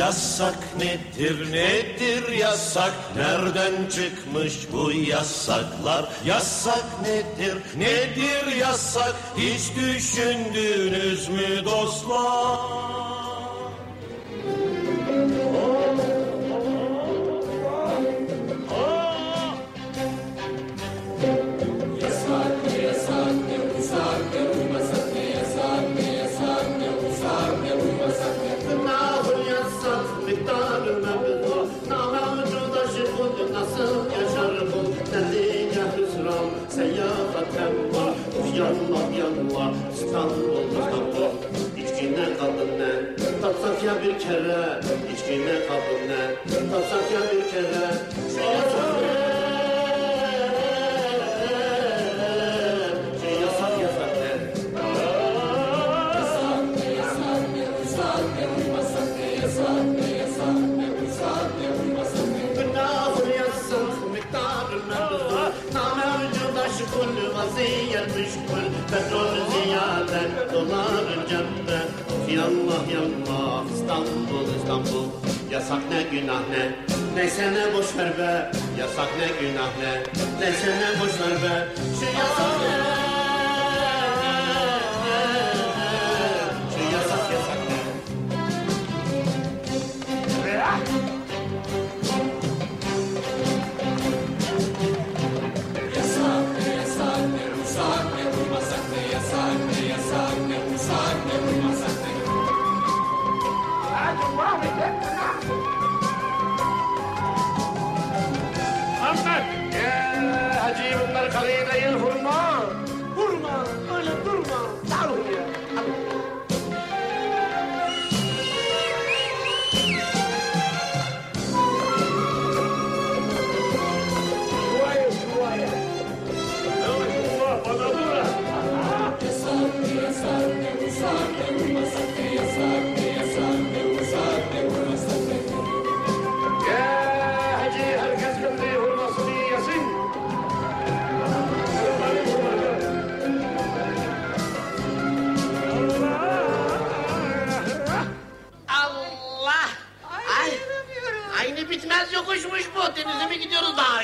Yasak nedir nedir yasak? Nereden çıkmış bu yasaklar? Yasak nedir nedir yasak? Hiç düşündünüz mü dostlar Uyanma uyanma İstanbul İstanbul İçkine kadın ne Tatsak ya bir kere. İçkine kadın ne Tatsak ya bir kere. Şu yasak Yanma yanma İstanbul İstanbul. Yasak ne günah ne? Neyse ne boş ver be. Yasak ne günah ne? Neyse ne boş ver be. Şu yasak ne hacı bunlar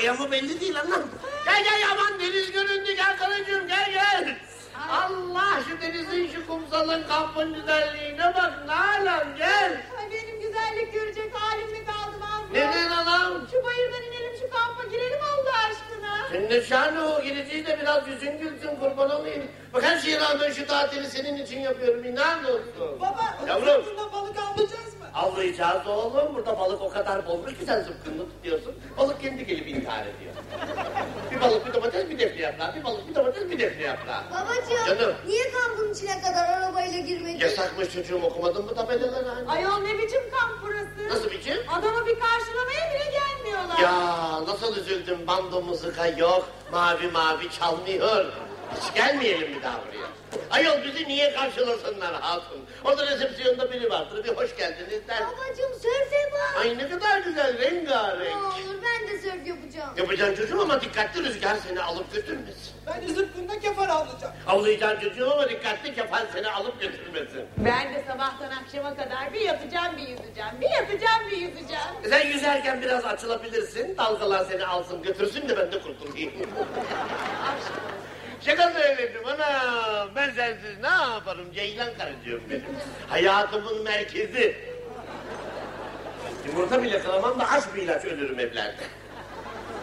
gidiyoruz dağya mı belli değil anlam. Gel gel aman deniz göründü gel karıcığım gel gel. Allah şu denizin şu kumsalın kampın güzelliğine bak Nalan gel. Ay benim güzellik görecek halim mi kaldı Mazlum? Neden anam? Şu bayırdan inelim şu kampa girelim Allah aşkına. Senin de şanı o gideceğiz de biraz yüzün gülsün kurban olayım. Bak her şeye rağmen şu tatili senin için yapıyorum inan olsun. Baba Yavrum. balık avlayacağız? Avlayacağız oğlum. Burada balık o kadar bolmuş ki sen zıpkınını tutuyorsun. Balık kendi gelip intihar ediyor. bir balık bir domates bir defne yaprağı. Bir balık bir domates bir defne yaprağı. Babacığım Canım. niye kampın içine kadar arabayla girmedin? Yasakmış çocuğum okumadın mı tabelaları hani? Ayol ne biçim kamp burası? Nasıl biçim? Adama bir karşılamaya bile gelmiyorlar. Ya nasıl üzüldüm bando muzika yok. Mavi mavi çalmıyor. Hiç gelmeyelim daha buraya. Ayol bizi niye karşılasınlar hatun? Orada resepsiyonda biri vardır. Bir hoş geldiniz der. Babacığım sörf yapalım. Ay ne kadar güzel rengarenk. Ne olur ben de sörf yapacağım. Yapacaksın çocuğum ama dikkatli rüzgar seni alıp götürmesin. Ben de zıpkında kefal avlayacağım. Avlayacaksın çocuğum ama dikkatli kefal seni alıp götürmesin. Ben de sabahtan akşama kadar bir yatacağım bir yüzeceğim. Bir yatacağım bir yüzeceğim. Sen yüzerken biraz açılabilirsin. Dalgalar seni alsın götürsün de ben de kurtulayım. Şaka söyledim ana. Ben sensiz ne yaparım Ceylan karıcığım benim. Hayatımın merkezi. Yumurta bile kıramam da aşk bir ilaç ölürüm evlerde.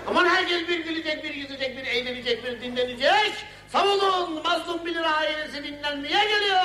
Aman herkes bir gülecek, bir yüzecek, bir eğlenecek, bir dinlenecek. Sağ olun, mazlum bilir ailesi dinlenmeye geliyor.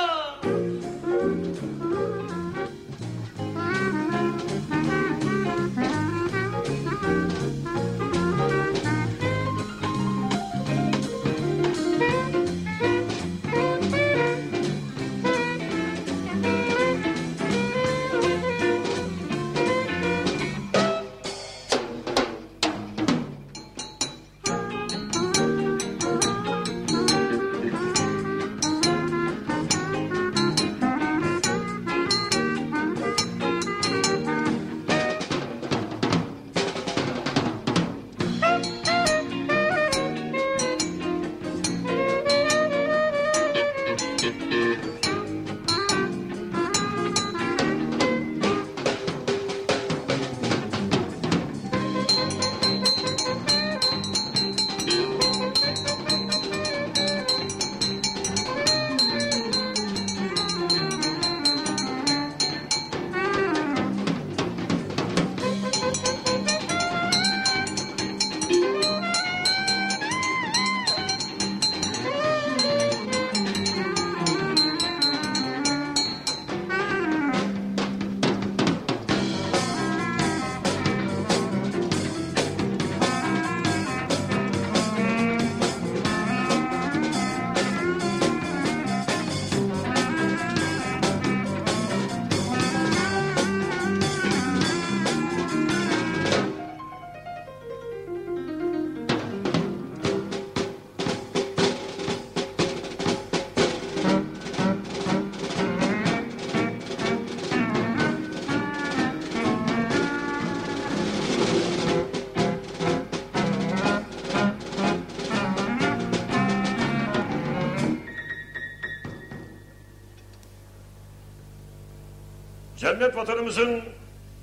Cennet vatanımızın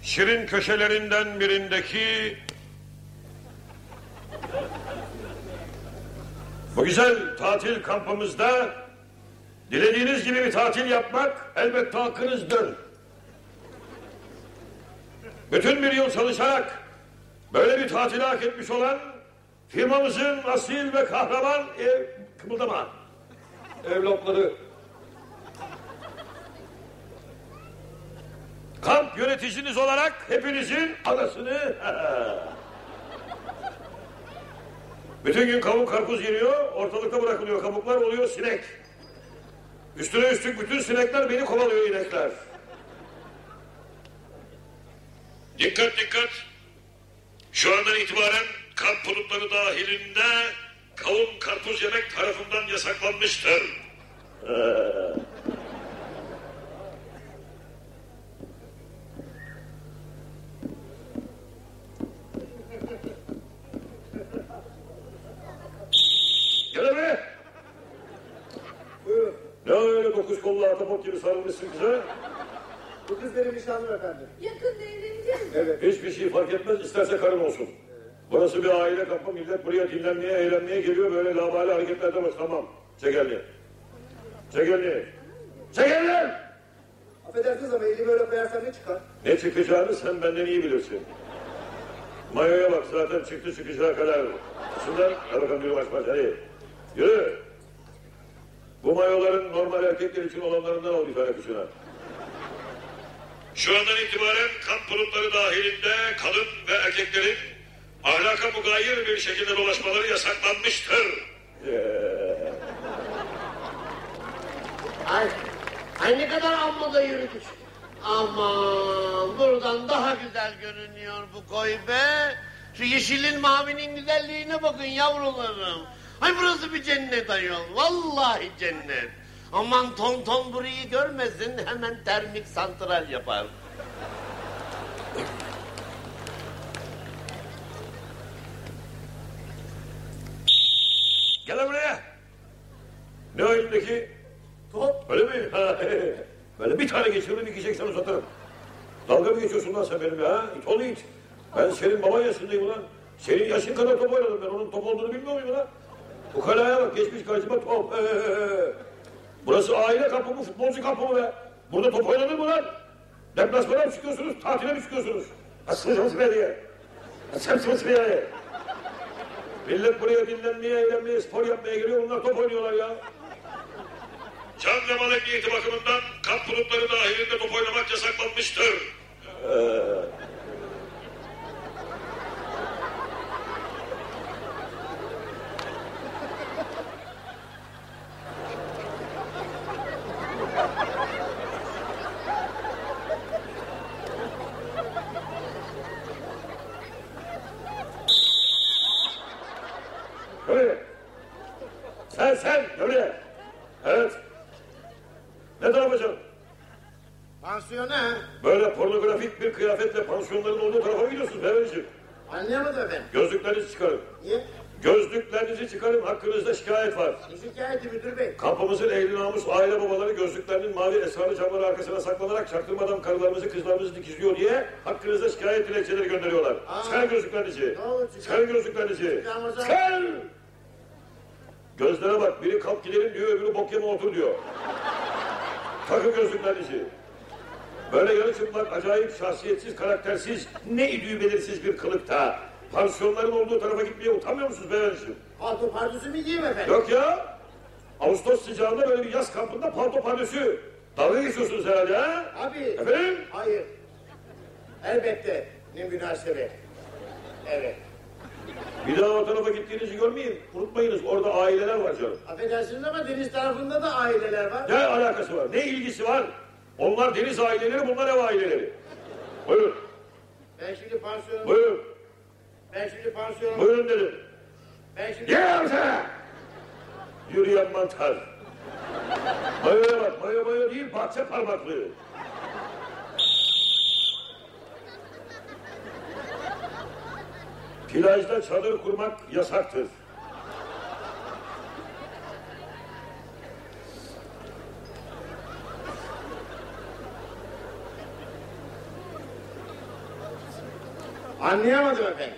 şirin köşelerinden birindeki bu güzel tatil kampımızda dilediğiniz gibi bir tatil yapmak elbette hakkınızdır. Bütün bir yıl çalışarak böyle bir tatili hak etmiş olan firmamızın asil ve kahraman ev, kımıldama evlatları kamp yöneticiniz olarak hepinizin anasını. Bütün gün kavuk karpuz yeniyor ortalıkta bırakılıyor kabuklar oluyor sinek. Üstüne üstlük bütün sinekler beni kovalıyor inekler. Dikkat dikkat. Şu andan itibaren kamp bulutları dahilinde kavun karpuz yemek tarafından yasaklanmıştır. Gel be! Buyurun. Ne öyle dokuz kollu atapot gibi sarılmışsın kıza? Bu kız benim nişanlım efendim. Yakında evleneceğiz mi? Evet. Hiçbir şey fark etmez isterse karın olsun. Burası bir aile kampı millet buraya dinlenmeye eğlenmeye geliyor böyle labali hareketlerde bak tamam. Çek elini. Çek elini. Çek elini! Affedersiniz ama elimi öyle koyarsam ne çıkar? Ne çıkacağını sen benden iyi bilirsin. Mayoya bak zaten çıktı çıkacağı kadar. Şundan hadi bakalım yürü baş baş hadi. Yürü. Bu mayoların normal erkekler için olanlarından ol bir tane kuşuna. Şu andan itibaren kamp bulutları dahilinde kadın ve erkeklerin ahlaka mugayir bir şekilde dolaşmaları yasaklanmıştır. Ay, ay ne kadar amma da yürüdük. Aman buradan daha güzel görünüyor bu koy be. Şu yeşilin mavinin güzelliğine bakın yavrularım. Ay burası bir cennet ayol. Vallahi cennet. Aman ton ton burayı görmesin hemen termik santral yapar. Gel buraya. Ne o? Top. Öyle mi? Ha, Böyle bir tane geçiririm yiyeceksen uzatırım. Dalga mı geçiyorsun lan sen benimle ha? İt oğlu it. Ben senin baban yaşındayım ulan. Senin yaşın kadar top oynadım ben. Onun top olduğunu bilmiyor muyum ulan? Bu kalaya bak geçmiş karşıma top. Ee, burası aile kampı mı futbolcu kampı mı be? Burada top oynanır mı lan? Deplasmana mı çıkıyorsunuz? Tatile mi çıkıyorsunuz? Asıl mısın diye? Asıl mısın diye? Millet buraya dinlenmeye, eğlenmeye, spor yapmaya geliyor. Bunlar top oynuyorlar ya. Can ve mal emniyeti bakımından kamp bulutları dahilinde top oynamak yasaklanmıştır. Öyle. Sen sen öyle. Evet. Ne de yapacaksın? Pansiyona. Böyle pornografik bir kıyafetle pansiyonların olduğu tarafa gidiyorsun Beverciğim. Anlayamadım efendim. Gözlüklerinizi çıkarın. Niye? Gözlüklerinizi çıkarın. Hakkınızda şikayet var. Ne şikayeti müdür bey? Kampımızın ehli namus aile babaları gözlüklerinin mavi esrarlı camları arkasına saklanarak çaktırmadan karılarımızı kızlarımızı dikizliyor diye hakkınızda şikayet dilekçeleri gönderiyorlar. Aa. Çıkarın gözlüklerinizi. Ne olur çıkar. Çıkarın gözlüklerinizi. Çıkarmaz abi. Çıkar! Gözlere bak. Biri kalk gidelim diyor, öbürü bok yeme otur diyor. Takın gözlüklerinizi. Böyle yarı çıplak, acayip, şahsiyetsiz, karaktersiz, ne idüğü belirsiz bir kılıkta. Pansiyonların olduğu tarafa gitmeye utanmıyor musunuz beyefendiciğim? Palto pardüsü mü giyeyim efendim? Yok ya. Ağustos sıcağında böyle bir yaz kampında palto pardösü. Dalga geçiyorsunuz herhalde ha? Abi. Efendim? Hayır. Elbette. Ne münasebet. Evet. Bir daha o tarafa gittiğinizi görmeyeyim. Unutmayınız orada aileler var canım. Affedersiniz ama deniz tarafında da aileler var. Ne alakası var? Ne ilgisi var? Onlar deniz aileleri, bunlar ev aileleri. Buyurun, Ben şimdi pansiyonum. buyurun, Ben şimdi pansiyonum. buyurun dedim. Ben şimdi... Gel ortaya! Yürüyen mantar. Mayoya bak, mayo mayo değil, bahçe parmaklığı. Plajda çadır kurmak yasaktır. Anlayamadım efendim.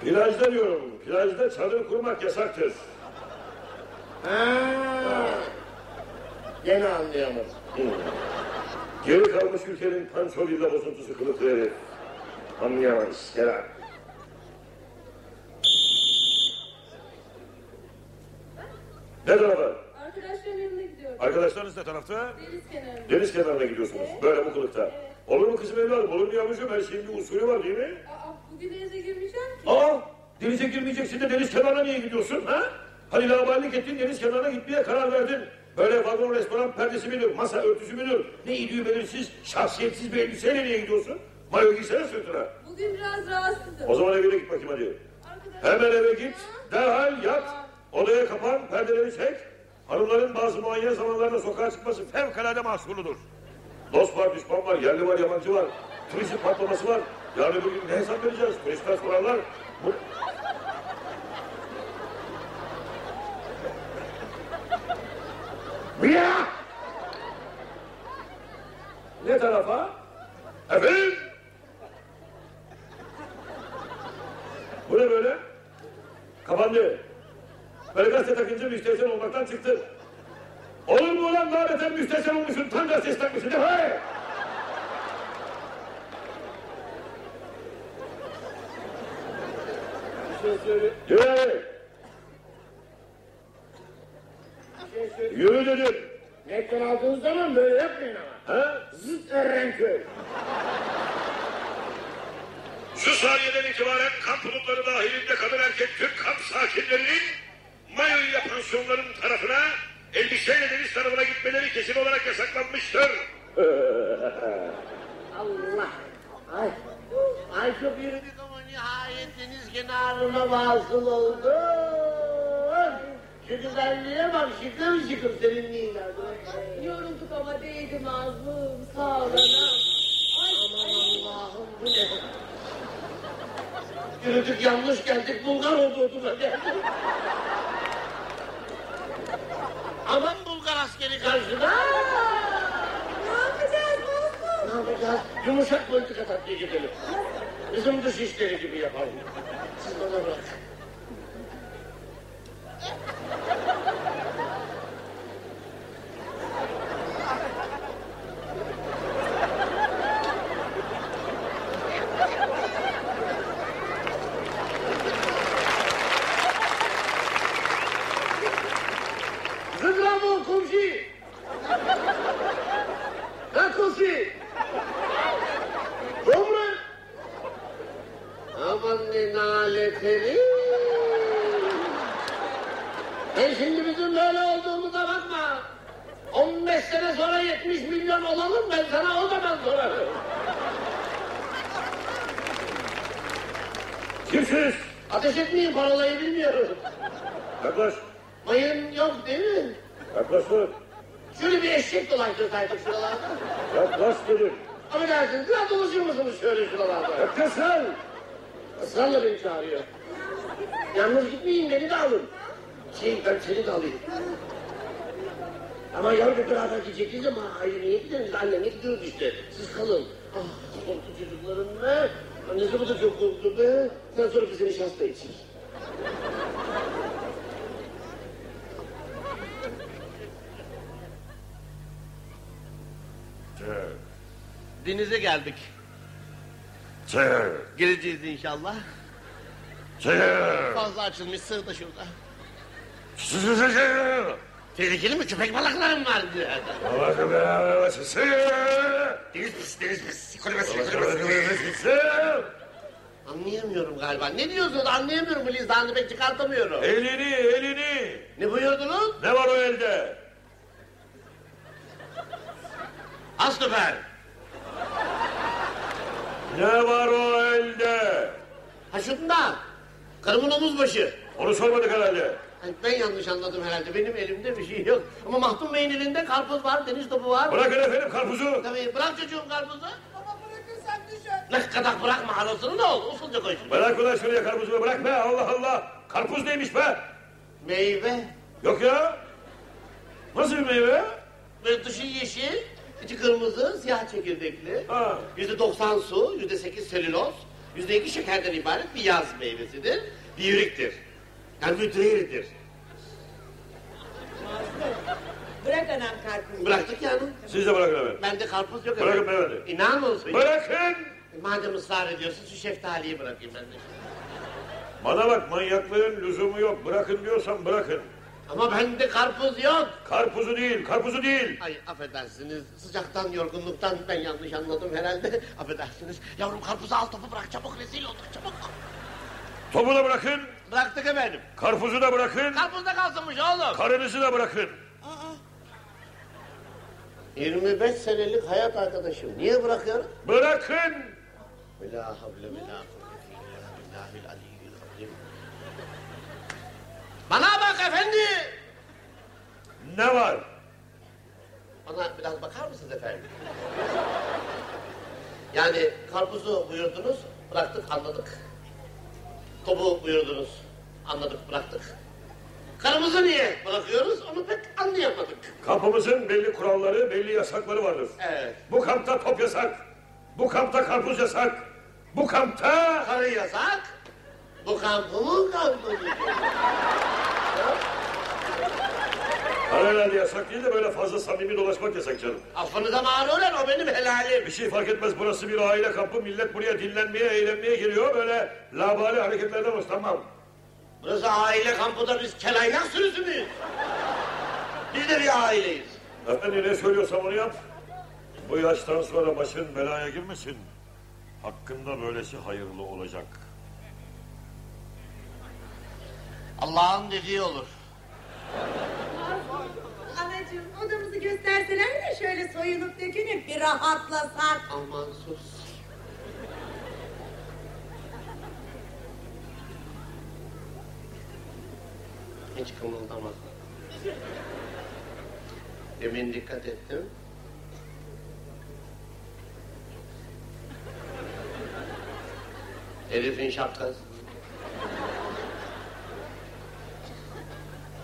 Plajda diyorum, plajda çadır kurmak yasaktır. Ha. Gene anlayamadım. Geri kalmış ülkenin panço villa bozuntusu kılıkları anlayamayız herhalde. Ne tarafa? Arkadaşlarım yanına gidiyorum. Arkadaşlarınız ne tarafta? Deniz kenarında. Deniz kenarına gidiyorsunuz. Böyle bu kılıkta. Olur mu kızım evladım? Olur mu yavrucuğum? Her şeyin bir usulü var değil mi? Aa, bugün denize girmeyeceğim ki. Aa! Denize girmeyeceksin de deniz kenarına niye gidiyorsun ha? Hani laballik ettin deniz kenarına gitmeye karar verdin. Böyle vagon restoran perdesi midir, masa örtüsü müdür? Ne idüğü belirsiz, şahsiyetsiz bir elbiseyle niye gidiyorsun? Mayo giysene sırtına. Bugün biraz rahatsızım. O zaman evine git bakayım hadi. Arkadaşlar- Hemen eve git, derhal yat. Odaya kapan, perdeleri çek. Hanımların bazı muayene zamanlarda sokağa çıkması fevkalade mahsurludur. Dost var, düşman var, yerli var, yabancı var. Turizm patlaması var. Yarın öbür gün ne hesap vereceğiz? Turistler sorarlar. Bu... Ya! Ne tarafa? Efendim? Bu ne böyle? Kapandı. Böyle gazete takınca müstehcen olmaktan çıktı. Olur mu ulan daha beter müstehcen olmuşsun, tam gazetesi takmışsın. Şey söyle. Yürü! Şey söyle. Yürü dedim. Nektar aldığınız zaman böyle yapmayın ama. Ha? Zıt Erenköy. Şu saniyeden itibaren kamp bulutları dahilinde kadın erkek tüm kamp sakinlerinin mayo ile pansiyonların tarafına elbiseyle deniz tarafına gitmeleri kesin olarak yasaklanmıştır. Allah. Ay. Ay çok yürüdük ama nihayet deniz kenarına vasıl olduk. Şu güzelliğe bak şıkır şıkır serinliğine. Yorulduk ama değdi mazlum. Sağ ol anam. Aman Allah'ım bu ne? Yürüdük yanlış geldik Bulgar hududuna geldik. Aman Bulgar askeri karşıda. Ne yapacağız mazlum? Ne yapacağız? Yumuşak politika tatbik edelim. Bizim dış işleri gibi yapalım. Siz bana bırak. Kimsiniz? Ateş etmeyin parolayı bilmiyorum. Yaklaş. Mayın yok değil mi? Yaklaş dur. Şöyle bir eşek dolaştırsaydık şuralarda. Yaklaş dedim. Affedersiniz biraz dolaşır mısınız şöyle şuralarda? Yaklaş lan. Israrla beni çağırıyor. Yalnız gitmeyin beni de alın. Şey ben seni de alayım. Ama yarın beraber gideceğiz ama hayır niye gideriz? Anneme gidiyoruz işte. Siz kalın. Ah korktu çocuklarım be. Annesi bu da çok korktu be. Sen sonra bize nişasta için. Denize geldik. Çek. Gireceğiz inşallah. Çek. Fazla açılmış sığ da şurada. Çek. Tehlikeli mi? Köpek balıklarım var. Allah'ım ya. Çek. Deniz pis, deniz pis. Kulübesi, Çek. Anlayamıyorum galiba. Ne diyorsunuz? Anlayamıyorum. Bu lisanı pek çıkartamıyorum. Elini, elini. Ne buyurdunuz? Ne var o elde? Aslıfer. Ne var o elde? Ha şunda. Karımın omuz başı. Onu sormadık herhalde. Ay, Ben yanlış anladım herhalde. Benim elimde bir şey yok. Ama Mahdum Bey'in elinde karpuz var, deniz topu var. Bırakın efendim karpuzu. Tabii bırak çocuğum karpuzu. Baba bırakırsan düşer. Ne kadar bırakma arasını ne oldu? Usulca koy şunu. Bırak ulan şuraya karpuzu bırak be Allah Allah. Karpuz neymiş be? Meyve. Yok ya. Nasıl bir meyve? Böyle dışı yeşil, içi kırmızı, siyah çekirdekli. Ha. Yüzde doksan su, yüzde sekiz selüloz. Yüzde iki şekerden ibaret bir yaz meyvesidir. Diyüriktir. Yani müdriridir. Bırak anam karpuzu. Bıraktık yani. Siz de bırakın hemen. Bende karpuz yok. Bırakın efendim. beyefendi. İnan olsun. Bırakın! Madem ısrar ediyorsun şu şeftaliyi bırakayım ben de. Bana bak manyaklığın lüzumu yok. Bırakın diyorsam bırakın. Ama bende karpuz yok. Karpuzu değil, karpuzu değil. Ay affedersiniz sıcaktan yorgunluktan ben yanlış anladım herhalde. Affedersiniz. Yavrum karpuzu al topu bırak çabuk rezil olduk çabuk. Topu da bırakın, Bıraktık efendim. karpuzu da bırakın, Karpuz da kalsınmış oğlum. karınızı da bırakın. 25 senelik hayat arkadaşım. Niye bırakıyorum? Bırakın! Vela havle ve la kuvvete illa billahil aliyyil azim. Bana bak efendi. Ne var? Bana biraz bakar mısınız efendim? Yani karpuzu buyurdunuz, bıraktık anladık. Topu buyurdunuz, anladık bıraktık. Karımızı niye bırakıyoruz onu pek anlayamadık. Kampımızın belli kuralları, belli yasakları vardır. Evet. Bu kampta top yasak. Bu kampta karpuz yasak. Bu kampta... Karı yasak, bu kampımın kampı. Para herhalde yasak değil de böyle fazla samimi dolaşmak yasak canım. Affınıza mağruren o benim helalim. Bir şey fark etmez burası bir aile kampı. Millet buraya dinlenmeye, eğlenmeye geliyor. Böyle labali hareketlerden hoşlanmam. Burası aile kampı da biz kelaynak sürüsü müyüz? Biz de bir aileyiz. Efendi ne söylüyorsam onu yap. Bu yaştan sonra başın belaya girmesin. Hakkında böylesi hayırlı olacak. Allah'ın dediği olur. Anacığım odamızı gösterseler de şöyle soyunup dökünüp bir rahatlasak. Aman sus. Hiç kımıldama. Demin dikkat ettim. Herifin şapkası.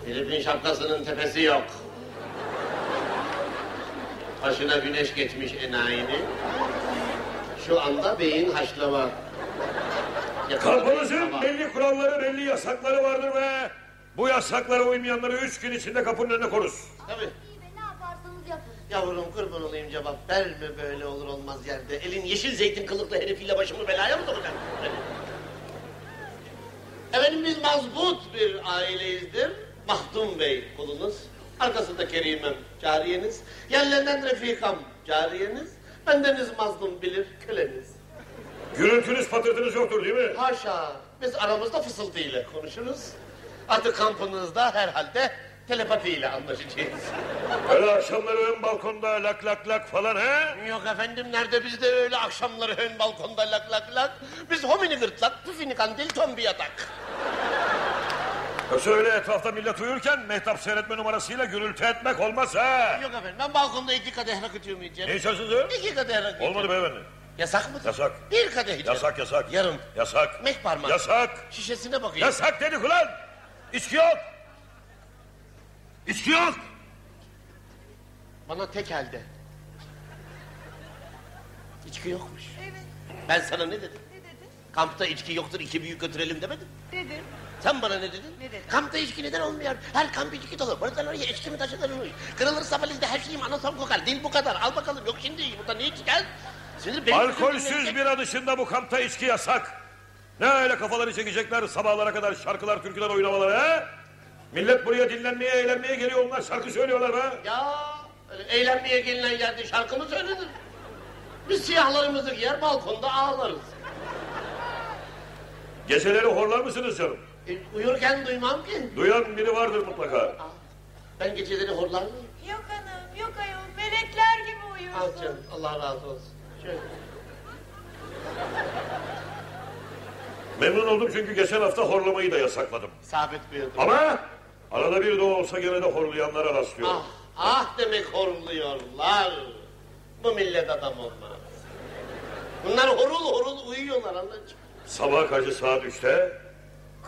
Herifin şapkasının tepesi yok. Başına güneş geçmiş enayinin. Şu anda beyin haşlama. Kampımızın belli kuralları, belli yasakları vardır ve... Bu yasaklara uymayanları üç gün içinde kapının önüne koruz. Tabii. İyi be ne yaparsanız yapın. Yavrum kurban olayım cevap verme böyle olur olmaz yerde. Elin yeşil zeytin kılıklı herifiyle başımı belaya mı sokacaksın? Efendim biz mazbut bir aileyizdir. Mahdum Bey kulunuz. Arkasında Kerimem cariyeniz. Yerlerinden Refikam cariyeniz. Bendeniz mazlum bilir köleniz. Gürültünüz patırtınız yoktur değil mi? Haşa biz aramızda fısıltıyla konuşuruz. Artık kampınızda herhalde telepatiyle anlaşacağız. Öyle akşamları ön balkonda lak lak lak falan he? Yok efendim nerede bizde öyle akşamları ön balkonda lak lak lak. Biz homini gırtlak, püfini kandil, tombi yatak. Yoksa öyle etrafta millet uyurken mehtap seyretme numarasıyla gürültü etmek olmaz ha? Yok efendim ben balkonda iki kadeh rakı içiyorum Ne yiyeceğim. içiyorsunuz? İki kadeh rakı Olmadı içeceğim. beyefendi. Yasak mıdır? Yasak. Bir kadeh içeceğim. Yasak yasak. Yarım. Yasak. Mek parmak. Yasak. Şişesine bakayım. Yasak dedik ulan. İçki yok. İçki yok. Bana tek elde. İçki yokmuş. Evet. Ben sana ne dedim? Ne dedin? Kampta içki yoktur iki büyük götürelim demedim. Dedim. Sen bana ne dedin? Ne dedim? Kampta içki neden olmuyor? Her kamp içki dolu. Buradan oraya içki mi taşınırmış? Kırılırsa valizde her şeyim anasam kokar. Dil bu kadar. Al bakalım. Yok şimdi burada ne içeceğiz? Şimdi benim Alkolsüz bira dışında bu kampta içki yasak. Ne öyle kafaları çekecekler sabahlara kadar şarkılar, türküler oynamaları he? Millet buraya dinlenmeye, eğlenmeye geliyor onlar şarkı söylüyorlar be. Ya öyle eğlenmeye gelinen yerde şarkı mı söylenir? Biz siyahlarımızı giyer balkonda ağlarız. Geceleri horlar mısınız canım? E, uyurken duymam ki. Duyan biri vardır mutlaka. Aa, Ben geceleri horlar mıyım? Yok hanım yok ayol melekler gibi uyuyorsun. canım Allah razı olsun. Şöyle. Memnun oldum çünkü geçen hafta horlamayı da yasakladım. Sabit buyurdu. Ama arada bir de olsa gene de horlayanlara rastlıyorum. Ah, ah demek horluyorlar. Bu millet adam olmaz. Bunlar horul horul uyuyorlar anacığım. Sabah karşı saat üçte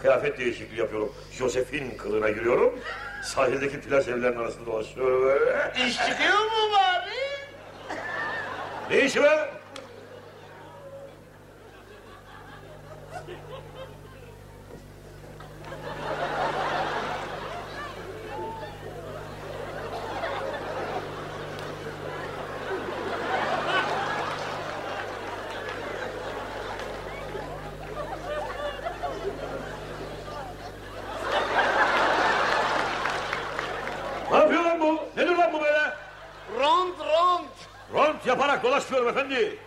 kıyafet değişikliği yapıyorum. Josephine kılığına giriyorum. Sahildeki plaj evlerinin arasında dolaşıyorum böyle. İş çıkıyor mu bari? Ne işi be? Ne yapıyor lan bu? Nedir lan bu böyle? Rond rond. Ront yaparak dolaşmıyorum efendi.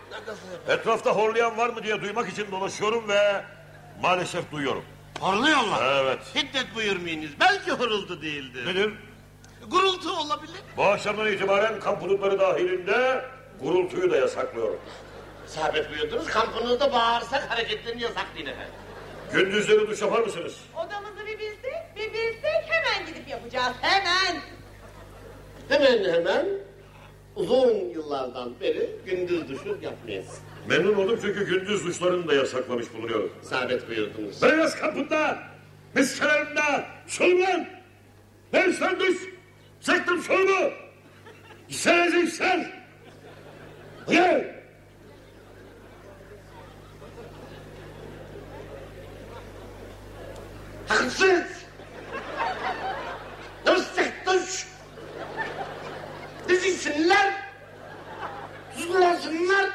Etrafta horlayan var mı diye duymak için dolaşıyorum ve maalesef duyuyorum. Horluyorlar. Evet. Hiddet buyurmayınız. Belki horultu değildir. Nedir? Gurultu olabilir. Bu akşamdan itibaren kamp hudutları dahilinde gurultuyu da yasaklıyorum. Sabit buyurdunuz. Kampınızda bağırsak hareketlerini yasaklayın efendim. Gündüzleri duş yapar mısınız? Odamızı bir bilsek, bir bilsek hemen gidip yapacağız. Hemen. Hemen hemen uzun yıllardan beri gündüz duşu yapmayız. Memnun oldum çünkü gündüz duşlarını da yasaklamış bulunuyorum. Sabit buyurdunuz. Beyaz kampında, miskelerimde, solum lan! Ben sen duş! Çektim solumu! Sen eziksen! Gel! Haksız. Çek duş. Dizilsinler. Tuzlansınlar.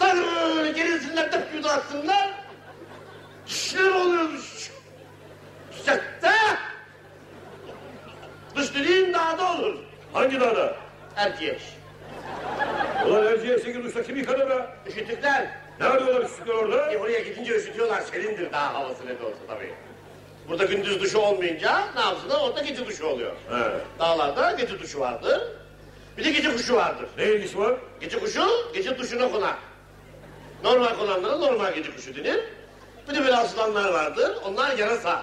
Böyle gerilsinler de yudarsınlar. İşler oluyormuş. Çekte. Duş dediğin dağda olur. Hangi dağda? Erkeş. Ulan Erciyes'teki duşta kim yıkadı be? Üşütükler. Ne arıyorlar üstüne orada? E oraya gidince üşütüyorlar. Serindir dağ havası ne de olsa tabii. Burada gündüz duşu olmayınca ne yapsınlar? Orada gece duşu oluyor. He. Dağlarda gece duşu vardır. Bir de gece kuşu vardır. Ne ilgisi var? Gece kuşu gece duşuna konar. Normal konanlara normal gece kuşu denir. Bir de böyle asılanlar vardır. Onlar yarasa.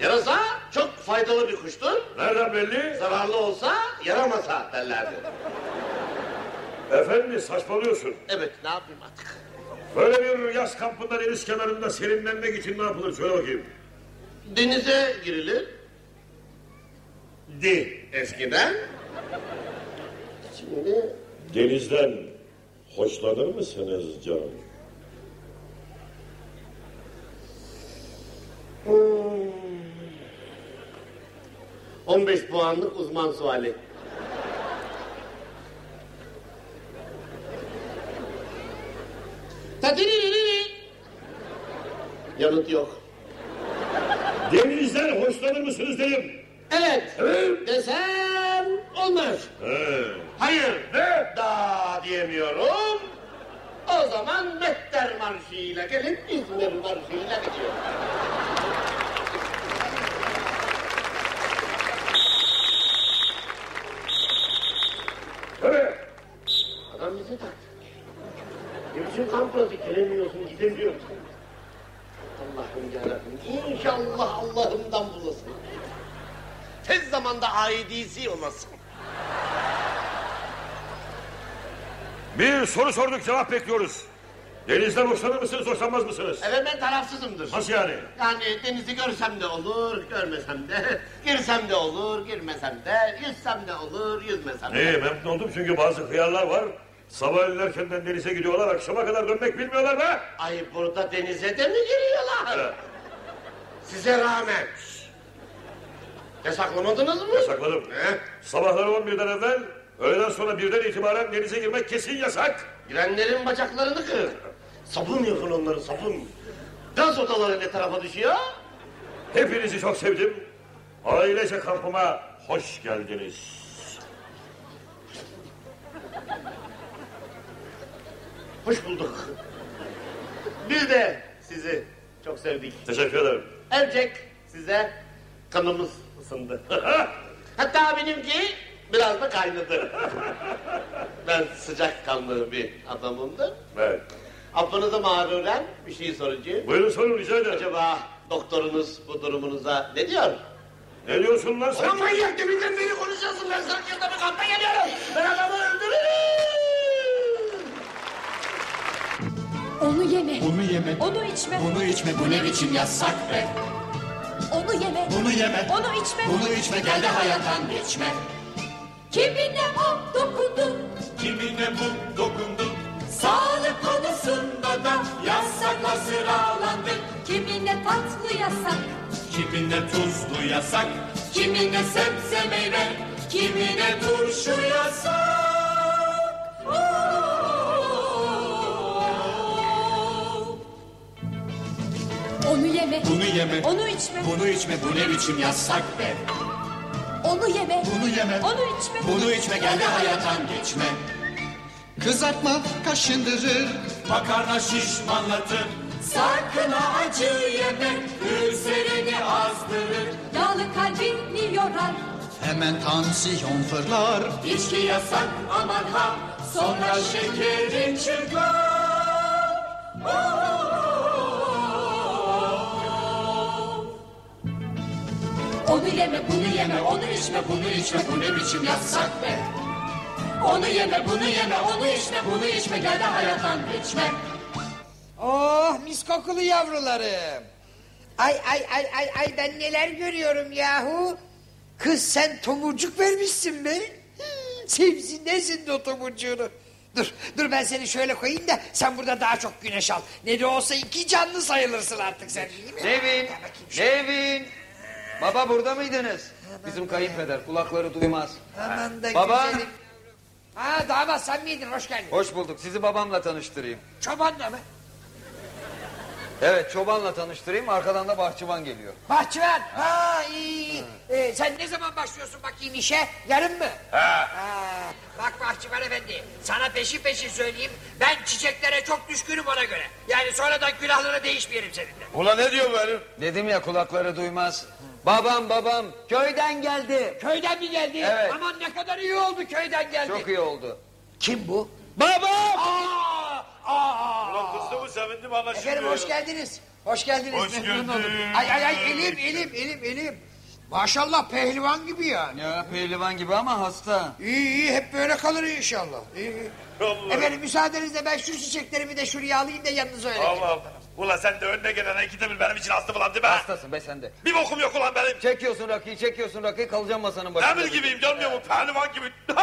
Yarasa çok faydalı bir kuştur. Nereden belli? Zararlı olsa yaramasa derlerdi. Efendi saçmalıyorsun. Evet ne yapayım artık. Böyle bir yaz kampında deniz kenarında serinlenmek için ne yapılır söyle bakayım. Denize girilir. Di eskiden. Şimdi Denizden hoşlanır mısınız canım? Hmm. 15 puanlık uzman suali. Yanıt yok. Denizden hoşlanır mısınız diyeyim. Evet. Evet. Desem olmaz. He. Hayır. Ne? Daha diyemiyorum. O zaman Mehter Marşı'yla gelip İzmir Marşı'yla gidiyor. Evet. Adam bizi taktı. Ne biçim kamp burası? Giremiyorsun, gidemiyorsun. Allah'ım yarabbim. İnşallah Allah'ımdan bulasın. Tez zamanda aidisi olasın. Bir soru sorduk cevap bekliyoruz. Denizden hoşlanır mısınız hoşlanmaz mısınız? Evet ben tarafsızımdır. Nasıl yani? Yani denizi görsem de olur, görmesem de, girsem de olur, girmesem de, yüzsem de olur, yüzmesem de. İyi memnun oldum çünkü bazı hıyarlar var. Sabahleyin erkenden denize gidiyorlar akşama kadar dönmek bilmiyorlar be. Ay burada denize de mi giriyorlar? Evet. Size rağmen. Yasaklamadınız mı? Yasakladım. Ne? Sabahları 11'den evvel öğleden sonra birden itibaren denize girmek kesin yasak. Girenlerin bacaklarını kırın. Sabun yapın onları sabun. Gaz odaları ne tarafa düşüyor? Hepinizi çok sevdim. Ailece kampıma hoş geldiniz. Hoş bulduk. Biz de sizi çok sevdik. Teşekkür ederim. Evcek size kanımız ısındı. Hatta benimki biraz da kaynadı. ben sıcak kanlı bir adamımdır. Evet. Affınıza mağruren bir şey soracağım. Buyurun sorun rica ederim. Acaba doktorunuz bu durumunuza ne diyor? Ne diyorsun lan sen? Ulan manyak deminden beri konuşuyorsun. Ben sana yılda bir kampa geliyorum. Ben adamı öldürürüm. Onu yeme. Bunu yeme. Onu içme. Bunu içme. Bu ne biçim yasak be. Onu yeme. Bunu yeme. Onu içme. Bunu içme. Gel de hayattan geçme. Kimine bu dokundu. Kimine bu dokundu. Sağlık konusunda da yasakla sıralandık. Kimine tatlı yasak. Kimine tuzlu yasak. Kimine sebze meyve. Kimine turşu yasak. Oo! Onu yeme. Bunu yeme. Onu içme. Bunu içme. Bu ne biçim yasak be? Onu yeme. Bunu yeme. Onu içme. Bunu içme. Gel de hayattan geçme. Kızartma kaşındırır. Makarna şişmanlatır. Sakın acı yeme. Ülserini azdırır Yağlı kalbini yorar. Hemen tansiyon fırlar. İçki yasak. Aman ha. Sonra şekerin çıkar Onu yeme. Bunu yeme onu içme bunu içme Bu ne biçim yasak be Onu yeme bunu yeme onu içme Bunu içme gel de hayattan geçme Oh mis kokulu yavrularım. Ay ay ay ay ay ben neler görüyorum yahu. Kız sen tomurcuk vermişsin be. Hmm, Sevsindesin de o tomurcuğunu. Dur dur ben seni şöyle koyayım da sen burada daha çok güneş al. Ne de olsa iki canlı sayılırsın artık sen değil mi? Nevin, Nevin. Baba burada mıydınız? Bizim kayınpeder kulakları duymaz. Aman da Baba. güzelim. Ha damat sen miydin hoş geldin. Hoş bulduk. Sizi babamla tanıştırayım. Çobanla mı? Evet çobanla tanıştırayım. Arkadan da bahçıvan geliyor. Bahçıvan. Ha iyi. Ee, sen ne zaman başlıyorsun bakayım işe? Yarın mı? Ha. Ha, bak Bahçıvan efendi sana peşin peşin söyleyeyim ben çiçeklere çok düşkünüm ona göre. Yani sonradan külahlara değişmeyelim seninle. Ulan ne diyor bu herif? Dedim ya kulakları duymaz. Babam babam köyden geldi. Köyden mi geldi? Evet. Aman ne kadar iyi oldu köyden geldi. Çok iyi oldu. Kim bu? Babam! Aa, aa, Ulan kızdı mı sevindim anlaşılmıyor. Efendim hoş geldiniz. Hoş geldiniz. Hoş memnun gördük. Ay ay ay elim elim elim elim. Maşallah pehlivan gibi yani. Ya pehlivan gibi ama hasta. İyi iyi hep böyle kalır inşallah. İyi, iyi. Allah. Efendim müsaadenizle ben şu çiçeklerimi de şuraya alayım da yanınıza öyle. Allah Allah. Ulan sen de önüne gelene ikide bir benim için hastı falan değil mi? Hastasın be sen de. Bir bokum yok ulan benim. Çekiyorsun rakıyı çekiyorsun rakıyı kalacağım masanın başında. Demir gibiyim görmüyor musun? Pehlivan gibi.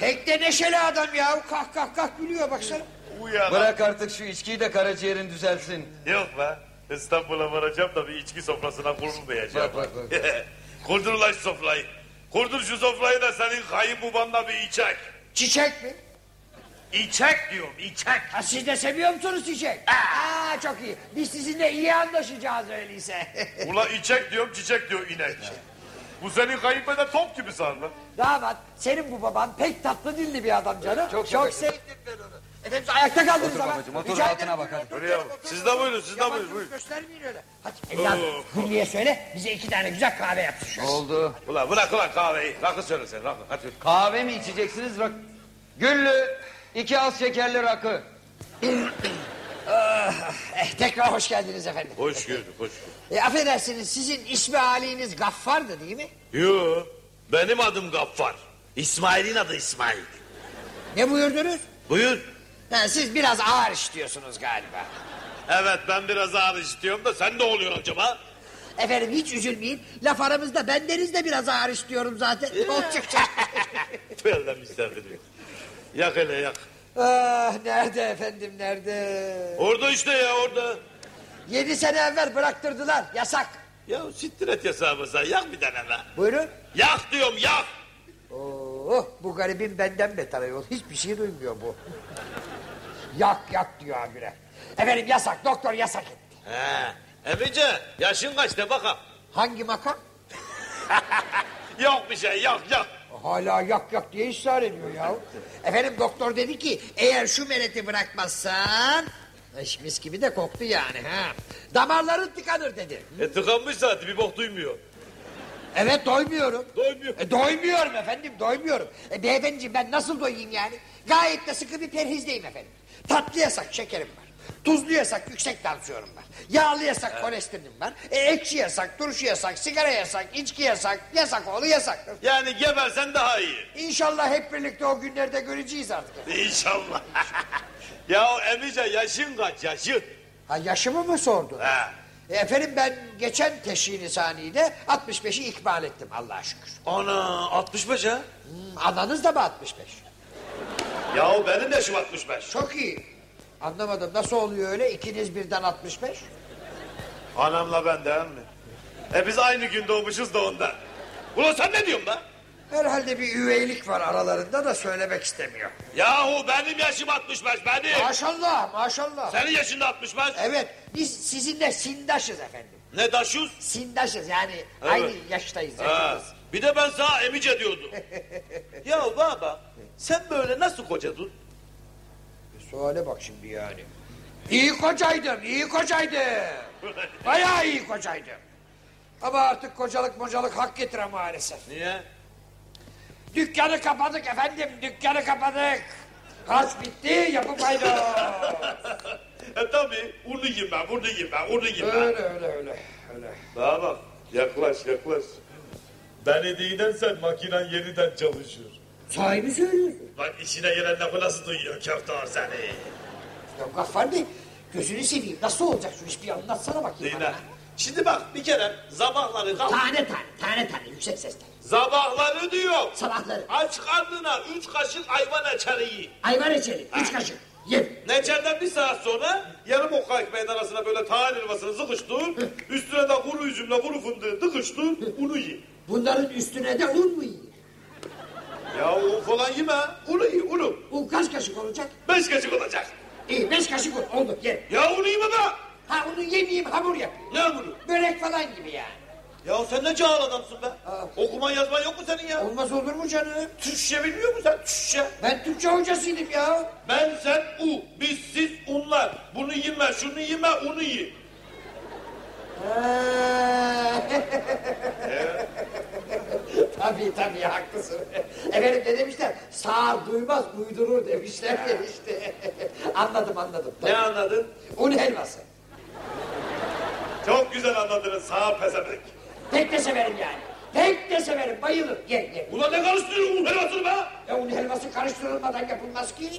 Pek de neşeli adam ya. Kalk kalk kalk gülüyor baksana. Uyan. Bırak artık şu içkiyi de karaciğerin düzelsin. Yok be. İstanbul'a varacağım da bir içki sofrasına kurulmayacağım. Bak, bak, Kurdur ulan şu sofrayı. Kurdur şu sofrayı da senin kayınbabanla bir içek. Çiçek mi? İçek diyorum içek. Ha, siz de seviyor musunuz çiçek? Aa, çok iyi. Biz sizinle iyi anlaşacağız öyleyse. Ula içek diyorum çiçek diyor inek. Bu senin kayınpeder top gibi sandı. Damat senin bu baban pek tatlı dilli bir adam canım. Çok çok çok. sevdim ben onu. Efendim ayakta kaldınız Otur ama. babacığım, otur, Rica rahatına ederim, bak, hadi. otur, Buraya otur, bak. otur. Siz de buyurun, siz de buyurun, buyurun. göstermeyin öyle. Hadi evladım Hülliye söyle bize iki tane güzel kahve yapsın. Oldu. Ulan bırak ulan kahveyi. Rakı söyle sen rakı. Hadi. Kahve mi içeceksiniz rak... Güllü iki az şekerli rakı. Eh, tekrar hoş geldiniz efendim. Hoş gördük hoş gördük. E, affedersiniz sizin ismi haliniz Gaffar'dı değil mi? Yo benim adım Gaffar. İsmail'in adı İsmail. Ne buyurdunuz? Buyur. Ha, siz biraz ağır işliyorsunuz galiba. Evet ben biraz ağır istiyorum da sen ne oluyor acaba? Efendim hiç üzülmeyin. Laf aramızda ben de biraz ağır istiyorum zaten. Olacak şey. Böyle misafirim. Yak hele yak. ah, nerede efendim nerede? Orada işte ya orada. Yedi sene evvel bıraktırdılar yasak. Ya siktir et yak bir tane be. Buyurun. Yak diyorum yak. Oh bu garibin benden beter ayol. Hiçbir şey duymuyor bu. yak yak diyor habire. Efendim yasak doktor yasak etti. He. Emice yaşın kaç de bakalım. Hangi makam? Yok bir şey yok yok. Hala yak yak diye ısrar ediyor ya. Efendim doktor dedi ki eğer şu meleti bırakmazsan... Eş mis gibi de koktu yani ha. Damarların tıkanır dedi. E tıkanmış zaten bir bok duymuyor. Evet doymuyorum. Doymuyor. E, doymuyorum efendim doymuyorum. E, beyefendiciğim ben nasıl doyayım yani? Gayet de sıkı bir perhizdeyim efendim. Tatlı yasak şekerim var. Tuzlu yasak yüksek tansiyonum var. Yağlı yasak kolesterolim var. E, ekşi yasak, turşu yasak, sigara yasak, içki yasak, yasak oğlu yasak. Yani gebersen daha iyi. İnşallah hep birlikte o günlerde göreceğiz artık. İnşallah. ya Emice yaşın kaç yaşın? Ha yaşımı mı sordu? He. E, efendim ben geçen teşhini saniyede 65'i ikmal ettim Allah'a şükür. Ana 65 ha? Hmm, ananız da mı 65? Ya benim de şu 65. Çok iyi. Anlamadım nasıl oluyor öyle ikiniz birden 65? Anamla ben değil mi? E biz aynı gün doğmuşuz da ondan. Ulan sen ne diyorsun lan? Herhalde bir üveylik var aralarında da söylemek istemiyor. Yahu benim yaşım 65 benim. Maşallah maşallah. Senin yaşın da 65. Evet biz sizinle sindaşız efendim. Ne daşız? Sindaşız yani Evet. aynı yaştayız. Ha, yaşımız. bir de ben sana emice diyordum. ya baba sen böyle nasıl kocadın? Suale bak şimdi yani. İyi kocaydım, iyi kocaydım. Bayağı iyi kocaydım. Ama artık kocalık mocalık hak getire maalesef. Niye? Dükkanı kapadık efendim, dükkanı kapadık. Harç bitti, yapı paydos. e tabi onu yeme, bunu yeme, onu yeme. öyle öyle öyle. öyle. Bana bak yaklaş yaklaş. Beni değilden sen makinen yeniden çalışıyor. Sahibi söylüyorsun. Lan işine gelen lafı nasıl duyuyor köfte seni? Ya Gaffar Bey, gözünü seveyim. Nasıl olacak şu iş bir anlatsana bakayım Değil bana. Şimdi bak bir kere sabahları kalk. Tane tane, tane tane yüksek sesle. Sabahları diyor. Sabahları. Aç karnına üç kaşık ayvan içeriği. Ayvar içelim, üç kaşık. Ye. Neçerden bir saat sonra yarım okka ekmeğin arasına böyle tahin elmasını sıkıştır. üstüne de kuru üzümle kuru fındığı tıkıştır. Unu ye. Bunların üstüne de un mu yiyor? Ya un falan yeme. Unu ye unu. Un kaç kaşık olacak? Beş kaşık olacak. İyi beş kaşık un oldu ye. Ya unu yeme be. Ha onu yemeyeyim hamur yapayım. Ne bunu? Börek falan gibi yani. Ya sen ne cahil adamsın be. Okuman yazman yok mu senin ya? Olmaz olur mu canım? Türkçe biliyor musun sen Türkçe? Ben Türkçe hocasıydım ya. Ben sen u, biz siz unlar. Bunu yeme, şunu yeme, unu ye. Tabii tabii haklısın. Efendim ne demişler? Sağ duymaz uydurur demişler ya işte. anladım anladım. Ne anladın? Un helvası. Çok güzel anladınız sağ pezevenk. Pek de severim yani. Pek de severim bayılır. Ye ye. Ulan ne karıştırıyorsun un helvasını be? Ya un helvası karıştırılmadan yapılmaz ki.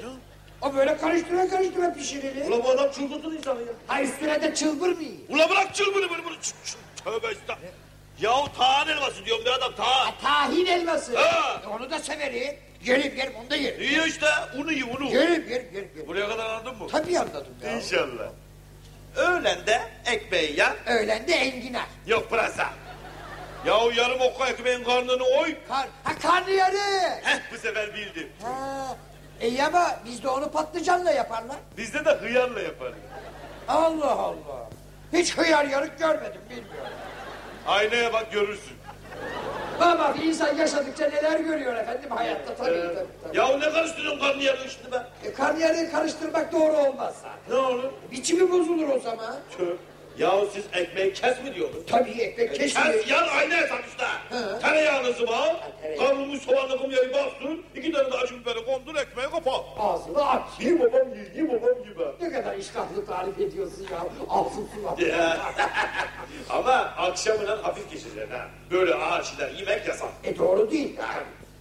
O böyle karıştıra karıştıra pişirilir. Ulan bu adam çıldırtın insanı ya. Ha üstüne de çılbır mı yiyor? Ulan bırak çılgını bunu bunu. Tövbe estağfurullah. Yahu tahan elması diyorum bir adam tahan. Tahin elması. Ha. E, Onu da severim. Yerim yerim onu da yerim. İyi işte unu ye unu. Yerim yerim yerim. yerim. Buraya kadar anladın mı? Tabii anladım ya. İnşallah. Öğlende ekmeği ya. Öğlende enginar. Yok pırasa. Yahu yarım okka ekmeğin karnını oy. Kar ha karnıyarı. Heh bu sefer bildim. Ha. İyi ama bizde onu patlıcanla yaparlar. Bizde de hıyarla yaparız. Allah Allah. Hiç hıyar yarık görmedim bilmiyorum. Aynaya bak görürsün. Ama bir insan yaşadıkça neler görüyor efendim hayatta tabii tabii. tabii. Yahu ne karıştırıyorsun karnıyarın üstüne be? E, karnıyarığı karıştırmak doğru olmaz zaten. Ne olur? Biçimi bozulur o zaman. Tüh. Yahu siz ekmeği kes mi diyorsunuz? Tabii ekmek keşke. Kes yan aynı hesap işte. Tereyağınızı bak. tereyağı. Kavrulmuş soğanlı kumyayı bastır. iki tane de acı biberi kondur ekmeğe kapat. Ağzını aç. Yi babam yi, yi babam yi be. Ne kadar iştahlı tarif ediyorsun ya. Ağzın sular. Ya. Ama akşamına hafif geçeceksin ha. Böyle şeyler yemek yasak. E doğru değil.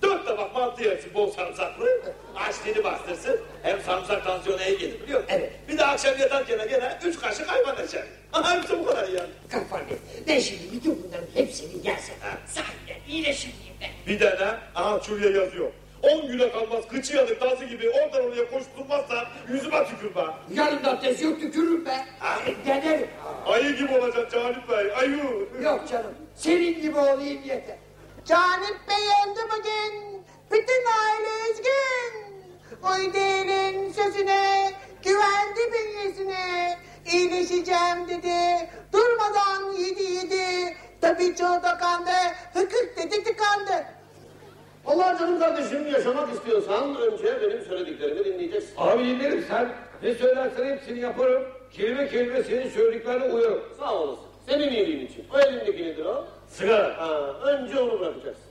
Dört tabak mantı yersin bol sarımsaklı. Açlığını bastırsın. Hem sarımsak tansiyonu iyi gelir biliyor musun? Evet. Bir de akşam yatarken gene üç kaşık hayvan içer. Aha hepsi bu kadar yani. Kapan Bey, ben şimdi bütün bunların hepsini yersem sahiden iyileşir miyim ben? Bir tane aha şuraya yazıyor. On güne kalmaz kıçı yanık tazı gibi oradan oraya koşturmazsan yüzüme tükürme. Yanımda tez yok tükürürüm ben. E, Denerim. Ayı gibi olacaksın Canip Bey ayı. Yok canım. Senin gibi olayım yeter. Canip beğendi bugün, bütün aile üzgün. Elin sözüne, güvendi bünyesine. İyileşeceğim dedi, durmadan yedi yedi. Tabii çoğu dokandı, hıkık dedi tıkandı. Allah canım kardeşim yaşamak istiyorsan önce benim söylediklerimi dinleyeceksin. Abi dinlerim sen. Ne söylersen hepsini yaparım. Kelime kelime senin söylediklerine uyarım. Sağ olasın. Senin iyiliğin için. O elindeki nedir o? Sigara. Ha, önce onu bırakacaksın.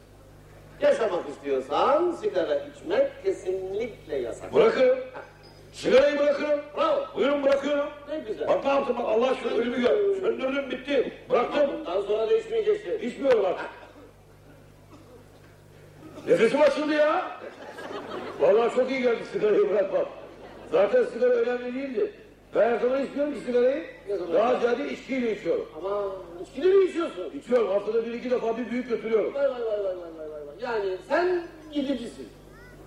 Yaşamak istiyorsan sigara içmek kesinlikle yasak. Bırakırım. Sigarayı bırakırım. Bravo. Buyurun bırakıyorum. Ne güzel. Bak ne yaptım bak Allah aşkına ölümü gör. Söndürdüm bitti. Bıraktım. Bundan sonra değişmeyeceksin. İçmiyorum artık. Nefesim açıldı ya. Vallahi çok iyi geldi sigarayı bırakmak. Zaten sigara önemli değildi. Ben zaman içmiyorum sigarayı. Daha ziyade içkiyle içiyorum. Ama içkili mi içiyorsun? İçiyorum haftada bir iki defa bir büyük götürüyorum. Vay vay vay vay vay vay vay. Yani sen gidicisin.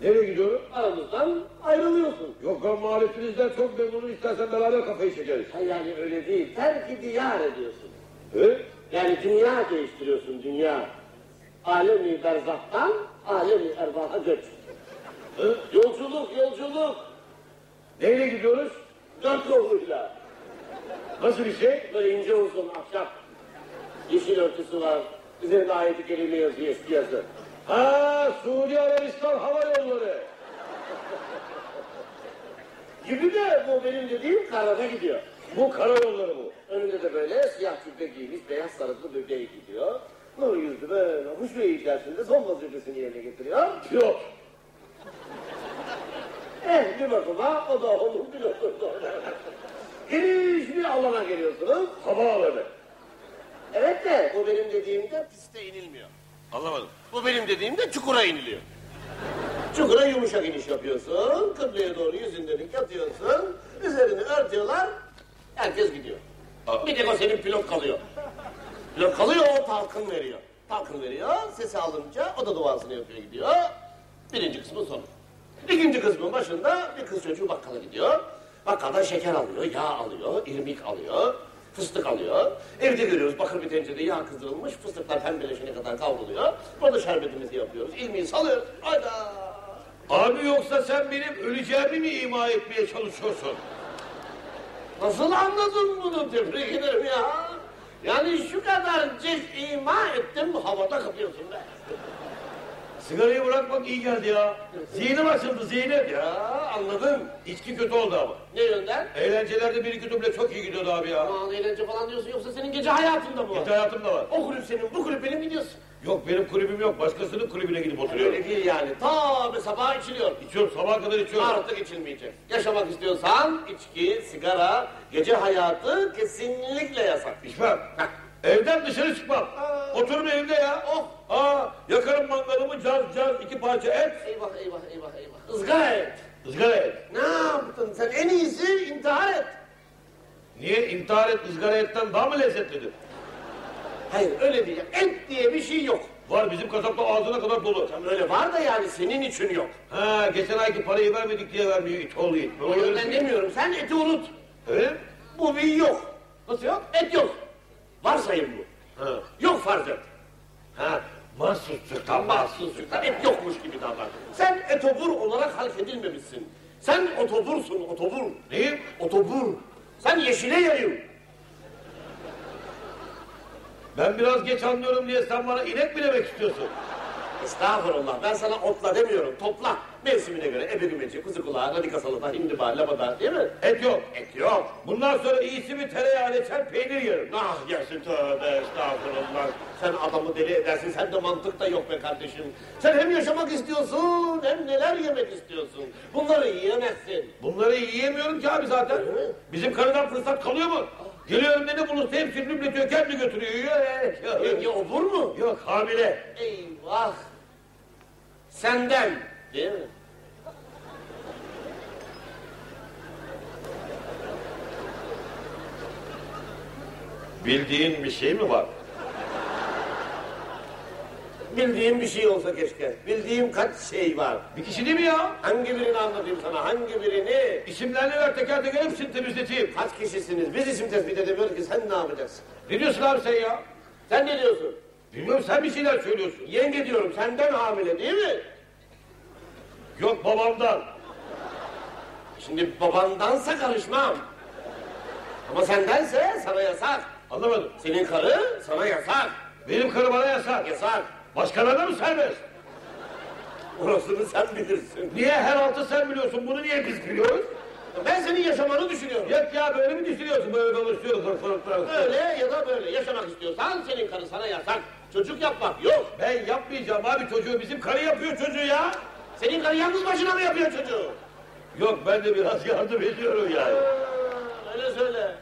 Nereye gidiyorum? Aramızdan ayrılıyorsun. Yok ben muhalefetinizden çok memnunum. İstersen beraber kafayı çekeriz. Ha, yani öyle değil. Terk-i diyar ediyorsun. He? Yani dünya değiştiriyorsun dünya. Alemi berzahtan alemi ervaha göç. Yolculuk yolculuk. Neyle gidiyoruz? Dört yoluyla. Nasıl bir şey? Böyle ince uzun ahşap. Yeşil örtüsü var. Üzerinde ayeti kerime yazıyor eski yazı. Ha Suudi Arabistan Hava Yolları. Gibi de bu benim dediğim karada gidiyor. Bu karayolları bu. Önünde de böyle siyah cübbe giymiş beyaz sarıklı bey gidiyor. Nur yüzlü böyle huş ve içerisinde son vazifesini yerine getiriyor. Pilot. Eh bir bakıma o da onun pilotu. Geniş bir alana geliyorsunuz. Havaalanı. Evet de bu benim dediğimde piste inilmiyor. Anlamadım. Bu benim dediğimde çukura iniliyor. Çukura yumuşak iniş yapıyorsun. Kıbleye doğru yüzün dönük yatıyorsun. Üzerini örtüyorlar. Herkes gidiyor. Bir tek o senin pilot kalıyor. Pilot kalıyor o talkın veriyor. Talkın veriyor. Sesi alınca o da duasını yapıyor gidiyor. Birinci kısmın sonu. İkinci kısmın başında bir kız çocuğu bakkala gidiyor. Bakkaldan şeker alıyor, yağ alıyor, irmik alıyor, fıstık alıyor. Evde görüyoruz bakır bir tencerede yağ kızdırılmış, fıstıklar pembeleşene kadar kavruluyor. Burada şerbetimizi yapıyoruz, irmiği salıyoruz. Hayda! Abi yoksa sen benim öleceğimi mi ima etmeye çalışıyorsun? Nasıl anladın bunu? Tebrik ederim ya. Yani şu kadarcık ima ettim havada kapıyorsun be. Sigarayı bırakmak iyi geldi ya. Zihnim açıldı zihnim. Ya anladım. İçki kötü oldu ama. Ne yönden? Eğlencelerde bir iki duble çok iyi gidiyordu abi ya. Aman eğlence falan diyorsun yoksa senin gece hayatında mı var? Gece hayatım da var. O kulüp senin, bu kulüp benim gidiyorsun. Yok benim kulübüm yok. Başkasının kulübüne gidip oturuyorum. Öyle değil yani. Ta be sabah içiliyor. İçiyorum sabaha kadar içiyorum. Artık içilmeyecek. Yaşamak istiyorsan içki, sigara, gece hayatı kesinlikle yasak. İçmem. Evden dışarı çıkmam. Otururum evde ya. Oh. Aa, yakarım mangalımı caz caz iki parça et. Eyvah eyvah eyvah eyvah. Izgara et. Izgara et. Ne yaptın sen? En iyisi intihar et. Niye intihar et ızgara etten daha mı lezzetlidir? Hayır öyle değil. Et diye bir şey yok. Var bizim kasapta ağzına kadar dolu. Tam öyle var da yani senin için yok. Ha geçen ayki parayı vermedik diye vermiyor it oğlu it. O yönden demiyorum. Sen eti unut. Evet. Bu bir yok. Nasıl yok? Et yok. Varsayım bu. Ha. Yok farz et. Ha. Mahsusluktan Mahsusluktan et yokmuş gibi davran. Sen etobur olarak halk edilmemişsin. Sen otobursun, otobur. Neyim? Otobur. Sen yeşile yayın. Ben biraz geç anlıyorum diye sen bana inek mi demek istiyorsun? Estağfurullah. Ben sana otla demiyorum. Topla. Mevsimine göre ebegümeci, kuzu kulağı, radika salata, hindiba, labada değil mi? Et yok. Et yok. Bundan sonra iyisi mi tereyağı reçel peynir yerim. Ah yersin tövbe estağfurullah. Sen adamı deli edersin. Sen de mantık da yok be kardeşim. Sen hem yaşamak istiyorsun hem neler yemek istiyorsun. Bunları yiyemezsin. Bunları yiyemiyorum ki abi zaten. Bizim karıdan fırsat kalıyor mu? Geliyorum ne de bulursa hepsini lüpletiyor kendi götürüyor. Yiyor. Yenge obur mu? Yok hamile. Eyvah. Senden. Değil mi? Bildiğin bir şey mi var? Bildiğim bir şey olsa keşke. Bildiğim kaç şey var. Bir kişi değil mi ya? Hangi birini anlatayım sana? Hangi birini? İsimlerini ver teker teker hepsini temizleteyim. Kaç kişisiniz? Biz isim tespit edemiyoruz ki sen ne yapacaksın? Ne diyorsun abi sen ya? Sen ne diyorsun? Bilmiyorum sen bir şeyler söylüyorsun. Yenge diyorum senden hamile değil mi? Yok babamdan. Şimdi babandansa karışmam. Ama sendense sana yasak. Anlamadım. Senin karı sana yasak. Benim karı bana yasak. Yasak. Başkalarına mı serbest? Orasını sen bilirsin. Niye her altı sen biliyorsun? Bunu niye biz biliyoruz? Ben senin yaşamanı düşünüyorum. Yok ya böyle mi düşünüyorsun? Böyle konuşuyoruz. Öyle ya da böyle. Yaşamak istiyorsan senin karı sana yasak. Çocuk yapmak yok. Ben yapmayacağım abi çocuğu. Bizim karı yapıyor çocuğu ya. Senin karı yalnız başına mı yapıyor çocuğu? Yok ben de biraz yardım ediyorum yani. Ha, öyle söyle.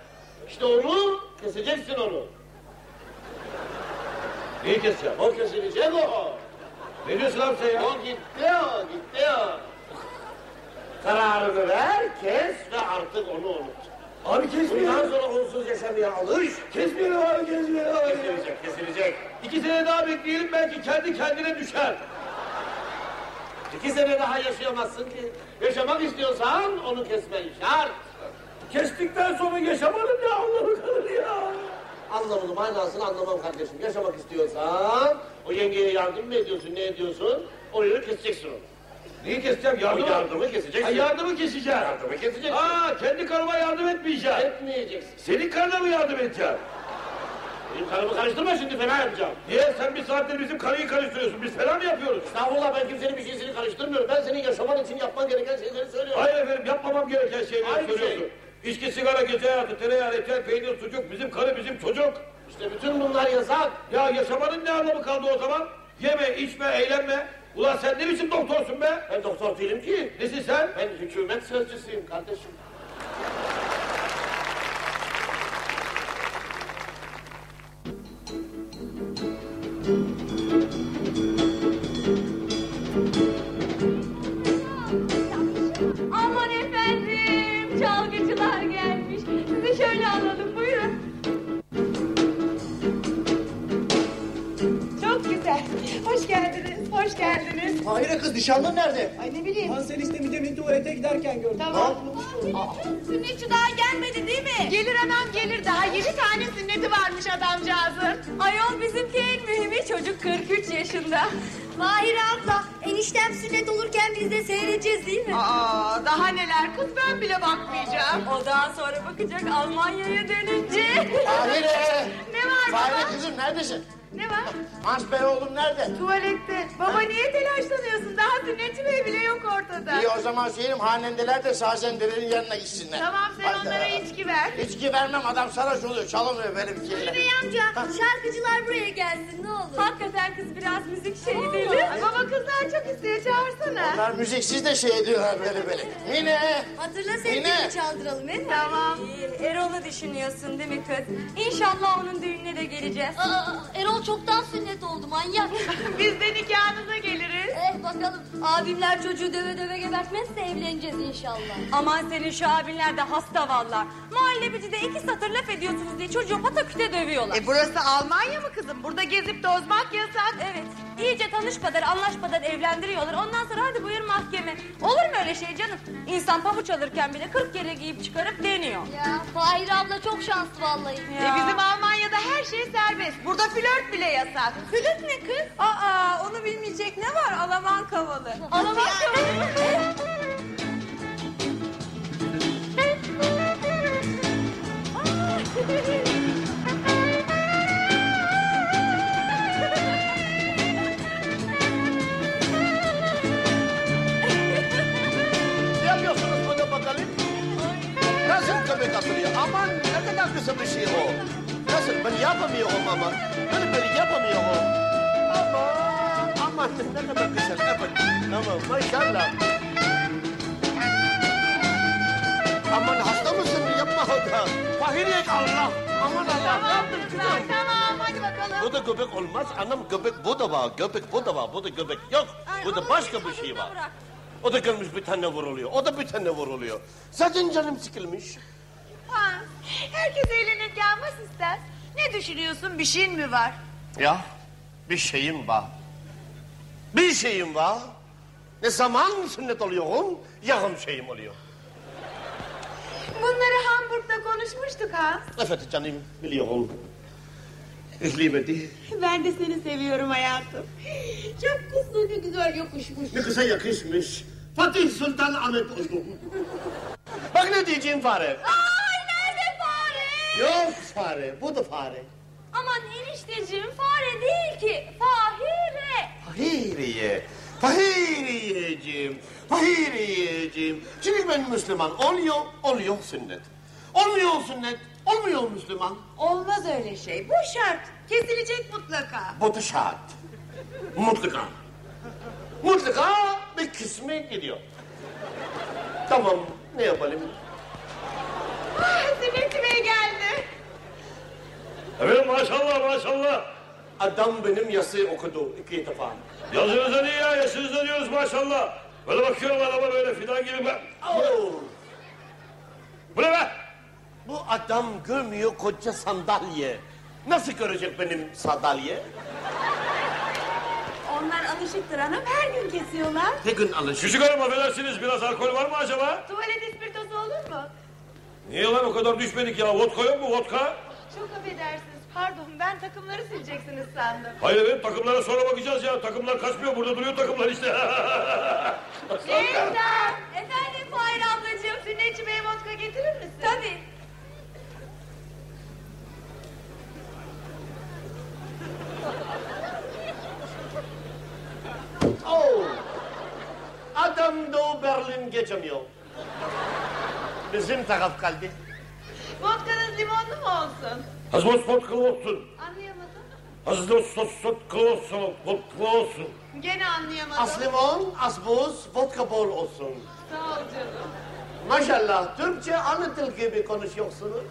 İşte onu keseceksin onu. Neyi keseceğim? O kesilecek o. Ne diyorsun abi sen ya? O gitti o, gitti o. Kararını ver, kes ve artık onu unut. Abi Bundan kesmiyor. sonra onsuz yaşamaya alış. Kesmiyor abi kesmiyor abi. Kesilecek, kesilecek. İki sene daha bekleyelim belki kendi kendine düşer. İki sene daha yaşayamazsın ki. Yaşamak istiyorsan onu kesmen şart. Kestikten sonra yaşamanın ne anlamı kalır ya? Anlamını manasını anlamam kardeşim. Yaşamak istiyorsan o yengeye yardım mı ediyorsun ne ediyorsun? Orayı keseceksin onu. Neyi keseceğim? O Yardımı, yardımı keseceksin. Ha, yardımı keseceğim. Yardımı keseceksin. Aa, kendi karıma yardım etmeyeceğim. Etmeyeceksin. Senin karına mı yardım edeceğim? Benim karımı karıştırma şimdi fena yapacağım. Niye? Sen bir saattir bizim karıyı karıştırıyorsun. Biz falan mı yapıyoruz? Estağfurullah ben kimsenin bir şeysini karıştırmıyorum. Ben senin yaşaman için yapman gereken şeyleri söylüyorum. Hayır efendim yapmamam gereken şeyleri Aynı şey. söylüyorsun. İçki, sigara, gece hayatı, tereyağı, reçel, peynir, sucuk, bizim karı, bizim çocuk. İşte bütün bunlar yasak. Ya yaşamanın ne anlamı kaldı o zaman? Yeme, içme, eğlenme. Ulan sen ne biçim doktorsun be? Ben doktor değilim ki. Nesin sen? Ben hükümet sözcüsüyüm kardeşim. Hoş geldiniz, hoş geldiniz. Hayır kız nişanlın nerede? Ay ne bileyim. Ben seni istemeyeceğim tuvalete giderken gördüm. Tamam. Sünnetçi daha gelmedi değil mi? Gelir hemen gelir. Daha yedi tane sünneti varmış adamcağızın. Ayol bizimki en mühimi çocuk 43 yaşında. Mahir abla eniştem sünnet olurken biz de seyredeceğiz değil mi? Aa, daha neler kız ben bile bakmayacağım. O daha sonra bakacak Almanya'ya dönünce. Fahire! ne var Fahire baba? kızım neredesin? Ne var? Hans Bey oğlum nerede? Tuvalette. Baba niye telaşlanıyorsun? Daha sünnetçi bey bile yok ortada. İyi o zaman söyleyeyim hanendeler de sazendelerin yanına gitsinler. Tamam sen Hadi. onlara içki ver. İçki vermem adam sarhoş oluyor çalamıyor benim şeyle. Bey amca şarkıcılar buraya gelsin ne olur. Hakikaten kız biraz müzik şeyi mi? Baba kızlar çok istiyor çağırsana. Onlar müziksiz de şey ediyorlar böyle böyle. Mine! Hatırla Yine. sevdiğini çaldıralım mi? Tamam. Erol'u düşünüyorsun değil mi kız? İnşallah onun düğününe de geleceğiz. Aa, Erol çoktan sünnet oldu manyak. Biz de nikahınıza geliriz. Bakalım abimler çocuğu döve döve gebertmezse evleneceğiz inşallah. Aman senin şu abinler de hasta valla. Muhallebicide iki satır laf ediyorsunuz diye çocuğu pataküte dövüyorlar. E burası Almanya mı kızım? Burada gezip tozmak yasak. Evet. iyice tanışmadan anlaşmadan evlendiriyorlar. Ondan sonra hadi buyur mahkeme. Olur mu öyle şey canım? İnsan pabuç alırken bile 40 kere giyip çıkarıp deniyor. Ya Fahir abla çok şanslı vallahi. Ya. E bizim Almanya'da her şey serbest. Burada flört bile yasak. Flört ne kız? Aa onu bilmeyecek ne var? Alaman kavalı. Alaman kavalı mı? Ne yapıyorsunuz burada bakalım? Nasıl köpek atılıyor? Aman ne kadar kısa bir şey o. Nasıl ben yapamıyorum ama. Ben böyle yapamıyorum. Aman aman ne kadar güzel. Evet tamam maşallah. Aman hasta mısın? Yapma o da. Fahiriye Allah. Aman Allah. Ne yaptın kızım? Tamam hadi bakalım. Bu da göbek olmaz. Anam göbek bu da var. Göbek bu da var. Bu da göbek yok. Bu da başka bir şey var. O da gelmiş bir tane vuruluyor. O da bir tane vuruluyor. Zaten canım sıkılmış. Ha, herkes evlenirken mas ister. Ne düşünüyorsun? Bir şeyin mi var? Ya bir şeyim var. Bir şeyim var. Ne zaman sünnet oluyorum, yarım şeyim oluyor. Bunları Hamburg'da konuşmuştuk ha. Evet canım biliyorum. Ich liebe dich. Ben de seni seviyorum hayatım. Çok kızlı ne güzel yakışmış. Ne kısa yakışmış. Fatih Sultan Ahmet oldu. Bak ne diyeceğim fare. Fare? Yok fare, bu da fare. Aman enişteciğim fare değil ki. Fahire. Fahiriye, Fahiriyeciğim, Fahiriyeciğim. Şimdi ben Müslüman oluyor, oluyor sünnet. Olmuyor sünnet, olmuyor Müslüman. Olmaz öyle şey. Bu şart. Kesilecek mutlaka. Bu da şart. Mutlaka. Mutlaka bir kısmı gidiyor. Tamam, ne yapalım? Ah, Bey geldi. Evet maşallah maşallah. Adam benim yazıyı okudu iki defa. Yazınıza iyi ya yaşınıza diyoruz maşallah. Böyle bakıyorum adama böyle fidan gibi ben. Bu ne be? bu adam görmüyor koca sandalye. Nasıl görecek benim sandalye? Onlar alışıktır hanım. Her gün kesiyorlar. Ne gün alışır? Küçük hanım affedersiniz biraz alkol var mı acaba? Tuvalet ispirtosu olur mu? Niye lan o kadar düşmedik ya? Vodka yok mu vodka? Çok affedersiniz. Pardon ben takımları sileceksiniz sandım. Hayır efendim takımlara sonra bakacağız ya. Takımlar kaçmıyor burada duruyor takımlar işte. Leyla! Efendim Fahir ablacığım. Sünnetçi Bey vodka getirir misin? Tabii. Oh. Adam Doğu Berlin geçemiyor. Bizim taraf kaldı. Vodkanız limonlu mu olsun? Hazır spot kılı olsun. Anlayamadım. Hazır sos kılı olsun. Kılı olsun. Gene anlayamadım. Az limon, az buz, vodka bol olsun. Sağ ol canım. Maşallah Türkçe anı dil gibi konuşuyorsunuz.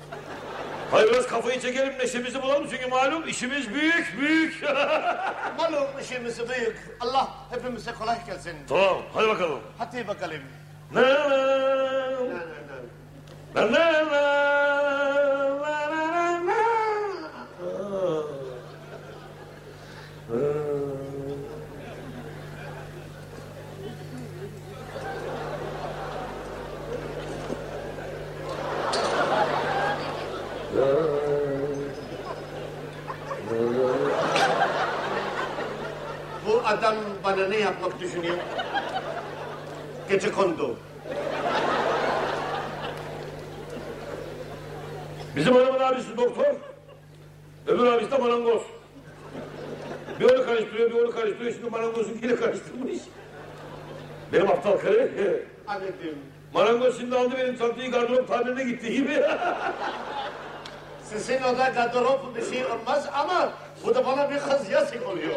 Hayır biraz kafayı çekelim neşemizi bulalım çünkü malum işimiz büyük büyük. Malum işimiz büyük. Allah hepimize kolay gelsin. tamam hadi bakalım. Hadi bakalım. Bu adam bana ne yapmak düşünüyor? Gece kondu. Bizim hanımın abisi doktor, öbür abisi de marangoz. Bir onu karıştırıyor, bir onu karıştırıyor. Şimdi marangozunkiyle karıştırmış. Benim aptal karı. Anladım. Marangoz şimdi aldı benim çantayı gardırop tamirine gitti gibi. Sizin oda gardırop bir şey olmaz ama bu da bana bir kız yazık oluyor.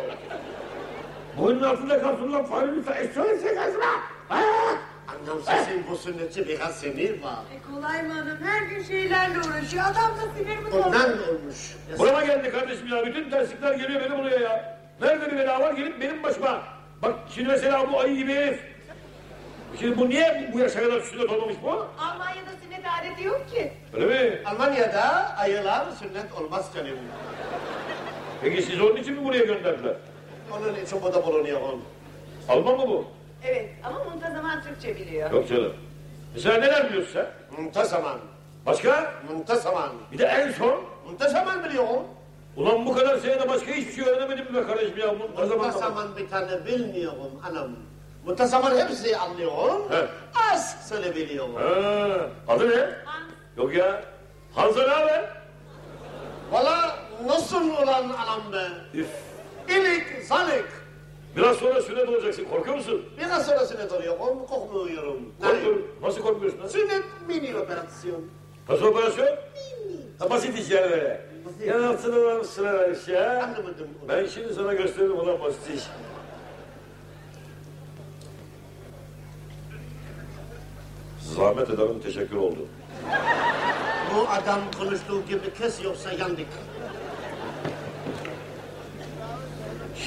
Boynun altında kalsın lan farenin eşyalı sekasına. Annem sesin bu sünnetçi biraz sinir var. E kolay mı hanım? Her gün şeylerle uğraşıyor. Adam da sinir mi Ondan olmuş. Burama geldi kardeşim ya. Bütün terslikler geliyor beni buraya ya. Nerede bir bela var gelip benim başıma. Bak şimdi mesela bu ayı gibi herif. Şimdi bu niye bu yaşa kadar sünnet olmamış bu? Almanya'da sünnet adeti yok ki. Öyle mi? Almanya'da ayılar sünnet olmaz canım. Peki siz onun için mi buraya gönderdiler? Onun için burada bulunuyorum. Alman mı bu? Evet ama muntazaman Türkçe biliyor. Yok canım. Mesela neler biliyorsun sen? Muntazaman. Başka? Muntazaman. Bir de en son. Muntazaman biliyorum. Ulan bu kadar senede başka hiçbir şey öğrenemedim be kardeşim ya. Muntazaman. Muntazaman bir tane bilmiyorum anam. Muntazaman hepsi anlıyorum. He. Az söyleyebiliyorum. Ha, adı ne? Yok ya. Hanza ne haber? Valla nasıl olan anam be? Üf. İlik, zalik. Biraz sonra sünnet olacaksın. Korkuyor musun? Biraz sonra sünnet oluyorum, korkmuyorum. Korkuyorum. Nasıl korkmuyorsun? lan? Sünnet mini operasyon. Nasıl operasyon? Ha, basit iş yani böyle. Ya sıra sıra iş ya. Anlamadım. Ben şimdi sana gösteririm ulan basit iş. Zahmet ederim teşekkür oldu. Bu adam konuştuğu gibi kes yoksa yandık.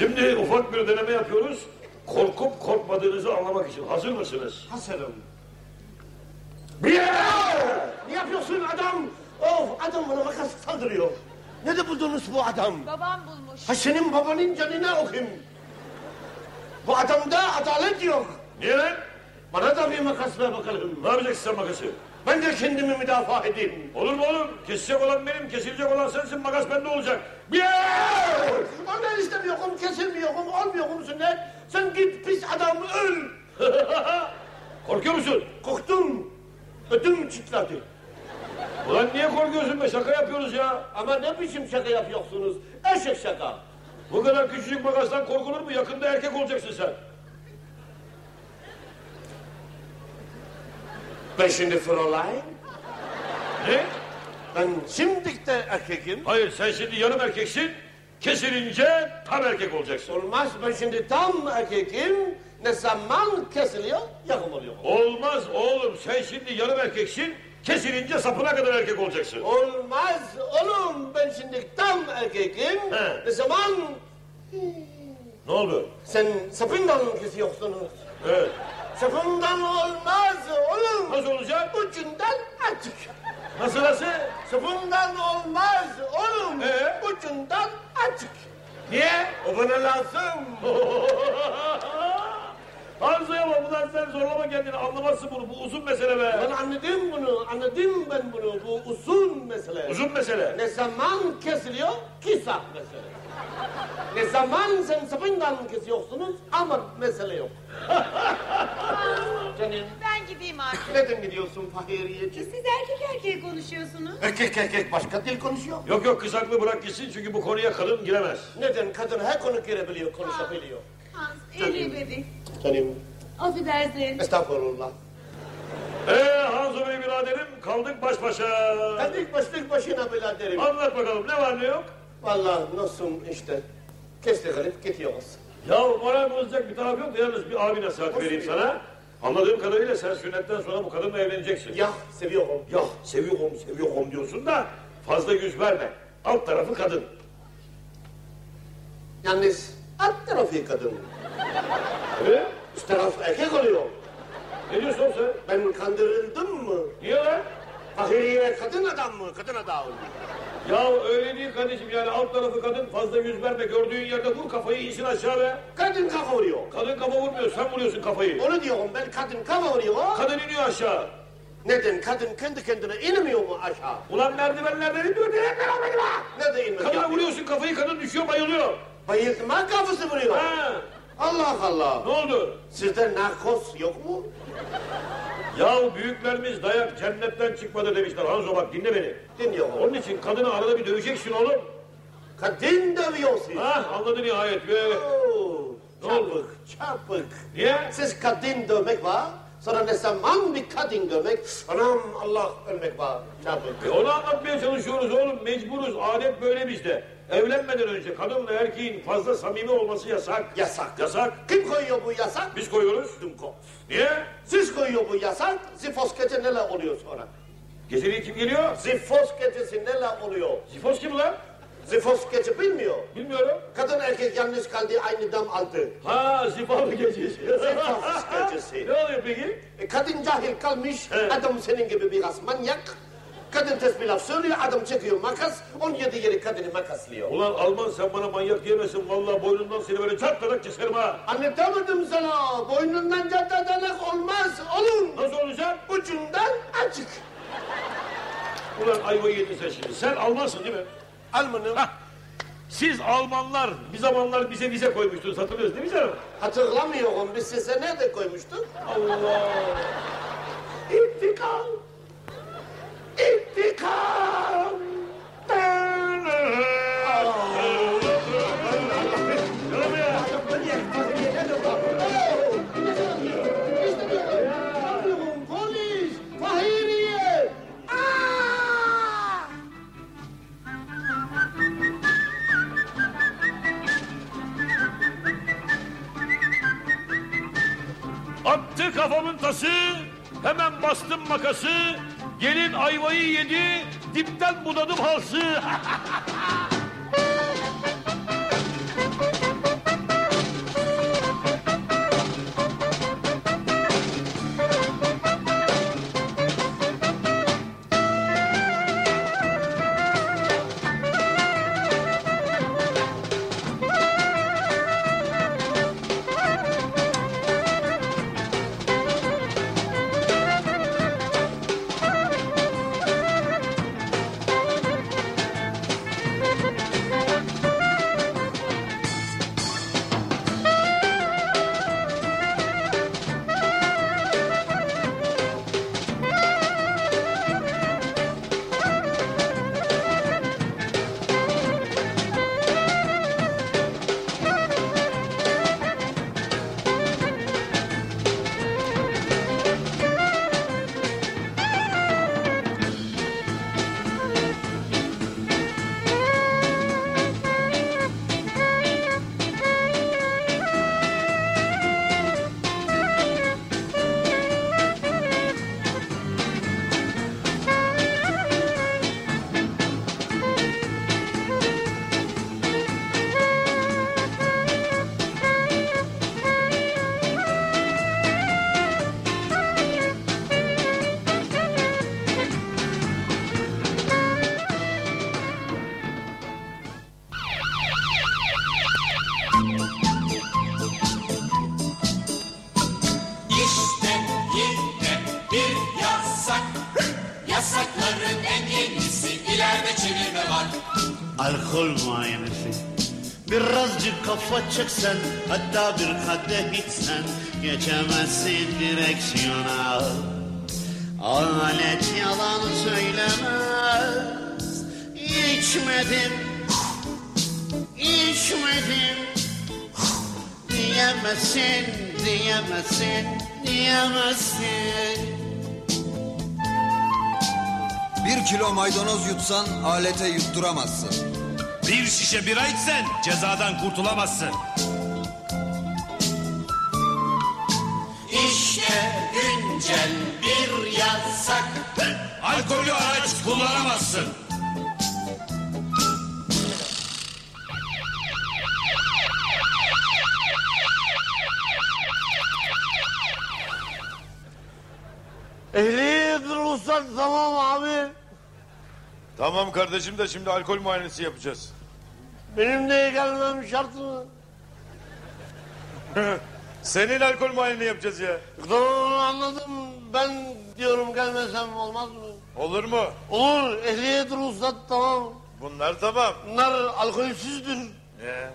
Şimdi ufak bir deneme yapıyoruz. Korkup korkmadığınızı anlamak için. Hazır mısınız? Hazırım. Bir Ne yapıyorsun adam? Of adam bana makas saldırıyor. Ne de buldunuz bu adam? Babam bulmuş. Ha senin babanın canına okuyayım. Bu adamda adalet yok. Niye lan? Bana da bir makas ver bakalım. Ne yapacaksın sen makası? Ben de kendimi müdafaa edeyim. Olur mu oğlum? Kesecek olan benim, kesilecek olan sensin, makas bende olacak. Bir Ondan istemiyorum, kesilmiyorum, olmuyorum sünnet. Sen git pis adam öl. Korkuyor musun? Korktum. Ödüm çıtladı. Ulan niye korkuyorsun be? Şaka yapıyoruz ya. Ama ne biçim şaka yapıyorsunuz? Eşek şaka. Bu kadar küçücük makastan korkulur mu? Yakında erkek olacaksın sen. Ben şimdi Fräulein. Ne? Ben şimdi de erkekim. Hayır sen şimdi yarım erkeksin. Kesilince tam erkek olacaksın. Olmaz ben şimdi tam erkekim. Ne zaman kesiliyor yarım oluyor. Olmaz oğlum sen şimdi yarım erkeksin. Kesilince sapına kadar erkek olacaksın. Olmaz oğlum ben şimdi tam erkekim. He. Ne zaman Ne oldu? sen sapından kesiyorsunuz. Evet. Sapından olmaz oğlum. Nasıl olacak? Ucundan açık. Nasıl nasıl? Sapından olmaz oğlum. Ee? Ucundan açık. Niye? O bana lazım. Hanzo'ya bak ulan sen zorlama kendini anlamazsın bunu. Bu uzun mesele be. Ben anladım bunu, anladım ben bunu. Bu uzun mesele. Uzun mesele. Ne zaman kesiliyor? Kısa mesele. Ne zaman sen sapından kesiyorsunuz ama mesele yok. Canım. Ben gideyim artık. Neden gidiyorsun Fahiriyeciğim? Siz erkek erkeğe konuşuyorsunuz. Erkek erkek başka dil konuşuyor. Yok yok kız haklı bırak gitsin çünkü bu konuya kadın giremez. Neden? Kadın her konu girebiliyor, konuşabiliyor. Hans, Eli beni. Canım. Affedersin. Estağfurullah. Ee Hanzo Bey biraderim kaldık baş başa. Kaldık başlık başına biraderim. Anlat bakalım ne var ne yok? Vallahi nasıl işte. Kestik alıp gidiyoruz. Ya moral bozacak bir taraf yok da yalnız bir abi nasihat vereyim sana. Anladığım kadarıyla sen sünnetten sonra bu kadınla evleneceksin. Ya seviyorum. Ya seviyorum seviyorum diyorsun da fazla yüz verme. Alt tarafı kadın. Yalnız alt tarafı kadın. Evet. Üst taraf erkek oluyor. Ne diyorsun sen? Ben kandırıldım mı? Niye lan? Fahiriye kadın adam mı? Kadın adam. Ya öyle değil kardeşim yani alt tarafı kadın fazla yüz verme. Gördüğün yerde vur kafayı insin aşağı be. Kadın kafa vuruyor. Kadın kafa vurmuyor sen vuruyorsun kafayı. Onu diyorum ben kadın kafa vuruyor. Kadın iniyor aşağı. Neden? Kadın kendi kendine inmiyor mu aşağı? Ulan merdivenlerden iniyor diye beraber bak. Nerede inmiyor? Kadına Ya- vuruyorsun kafayı kadın düşüyor bayılıyor. Bayıltma kafası vuruyor. Ha. Allah Allah. Ne oldu? Sizde narkoz yok mu? Ya büyüklerimiz dayak cennetten çıkmadı demişler. Hanzo bak dinle beni. Dinliyorum. Onun için kadını arada bir döveceksin oğlum. Kadın dövüyorsun. Ha anladı nihayet. Be. Oo, Ne oldu? çabuk, çabuk. Niye? Siz kadın dövmek var. Sonra ne zaman bir kadın dövmek. Anam Allah ölmek var. E onu anlatmaya çalışıyoruz oğlum. Mecburuz. Adet böyle bizde. Evlenmeden önce kadınla erkeğin fazla samimi olması yasak. Yasak. Yasak. Kim koyuyor bu yasak? Biz koyuyoruz. Dumkov. Niye? Siz koyuyor bu yasak. Zifos gece neler oluyor sonra? Geceliği kim geliyor? Zifos gecesi neler oluyor? Zifos kim lan? Zifos gece bilmiyor. Bilmiyorum. Kadın erkek yalnız kaldı aynı dam aldı. Ha zifalı gecesi. Zifos gecesi. ne oluyor peki? E, kadın cahil kalmış, Evet. adam senin gibi biraz manyak. Kadın tesbih laf söylüyor, adam çekiyor makas, 17 yeri kadını makaslıyor. Ulan Alman sen bana manyak diyemesin. Vallahi boynundan seni böyle çatlarak keserim ha. Anlatamadım sana, boynundan caddadanak olmaz, olur. Nasıl olacak? Ucundan açık. Ulan ayvayı yedin sen şimdi. Sen Almansın değil mi? Almanım, Hah. Siz Almanlar bir zamanlar bize vize koymuştunuz hatırlıyorsunuz değil mi canım? hatırlamıyorum, biz size nerede koymuştuk? Allah! İntikam! İntikam! Attı kafamın tası, hemen bastım makası, gelin ayvayı yedi, dipten budadım halsı. Kafa çeksen, hatta bir kadeh içsen, geçemezsin direksiyona. Alet yalan söylemez. İçmedim, içmedim. Diyemezsin, diyemezsin, diyemezsin. Bir kilo maydanoz yutsan alete yutturamazsın. Bir şişe bira içsen cezadan kurtulamazsın. İşte güncel bir yasak. Alkollü araç kullanamazsın. Ehliyet ruhsat tamam abi. Tamam kardeşim de şimdi alkol muayenesi yapacağız. Benim de gelmem şart mı? Senin alkol muayeneni yapacağız ya. Tamam anladım. Ben diyorum gelmesem olmaz mı? Olur mu? Olur. Ehliyet ruhsat tamam. Bunlar tamam. Bunlar alkolsüzdür. Ee,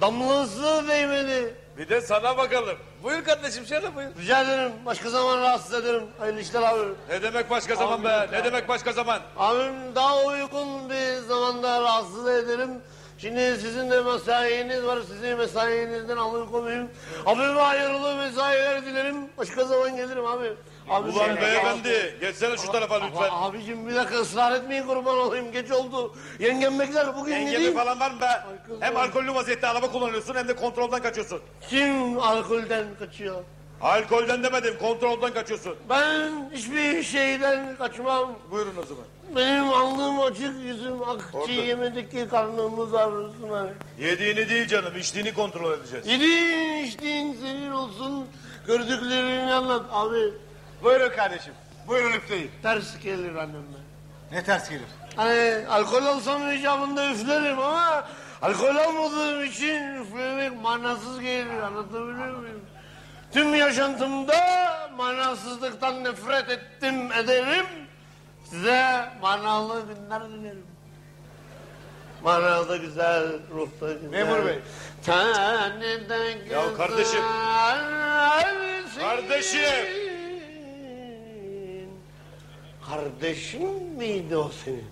Damlası değmedi. bir de sana bakalım. Buyur kardeşim şöyle buyur. Rica ederim. Başka zaman rahatsız ederim. Hayırlı işler abi. Ne demek başka zaman be? Ne demek başka zaman? Abim daha uygun bir zamanda rahatsız ederim. Şimdi sizin de mesainiz var. Sizi mesainizden alıkoymayayım. Abime hayırlı mesailer dilerim. Başka zaman gelirim abi. Abi Ulan beyefendi geçsene şu tarafa lütfen. Ama abicim bir dakika ısrar etmeyin kurban olayım. Geç oldu. Yengem bekler. Bugün Yengemi gideyim. falan var mı be? Hem alkollü vaziyette araba kullanıyorsun hem de kontrolden kaçıyorsun. Kim alkolden kaçıyor? Alkolden demedim kontrolden kaçıyorsun. Ben hiçbir şeyden kaçmam. Buyurun o zaman. Benim alnım açık, yüzüm akçı, Orada. yemedik ki karnımız ağrısın hani. Yediğini değil canım içtiğini kontrol edeceğiz. Yediğin içtiğin senin olsun, gördüklerini anlat abi. Buyurun kardeşim. Buyurun üfleyin. Ters gelir annemle. Ne ters gelir? Hani alkol alsam icabında üflerim ama alkol almadığım için üflemek manasız gelir anlatabiliyor muyum? Tüm yaşantımda manasızlıktan nefret ettim ederim. Size manalı günler dilerim. Manada güzel, ruhta güzel. Memur bey. Tanrı'dan güzel. Ya kardeşim. Kardeşim. Kardeşin miydi o senin?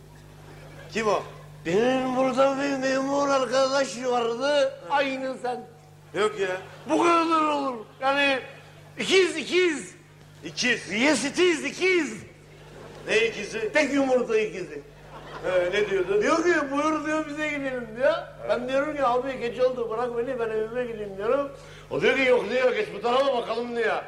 Kim o? Benim burada bir memur arkadaş vardı. Aynı sen. Yok ya. Bu kadar olur. Yani ikiz ikiz. İkiz. Yes it is ikiz. Ne ikizi? Tek yumurta ikizi. Ee, ne diyordu? Diyor ki buyur diyor bize gidelim diyor. Ben diyorum ki abi geç oldu bırak beni ben evime gideyim diyorum. O diyor ki yok diyor geç bu tarafa bakalım diyor.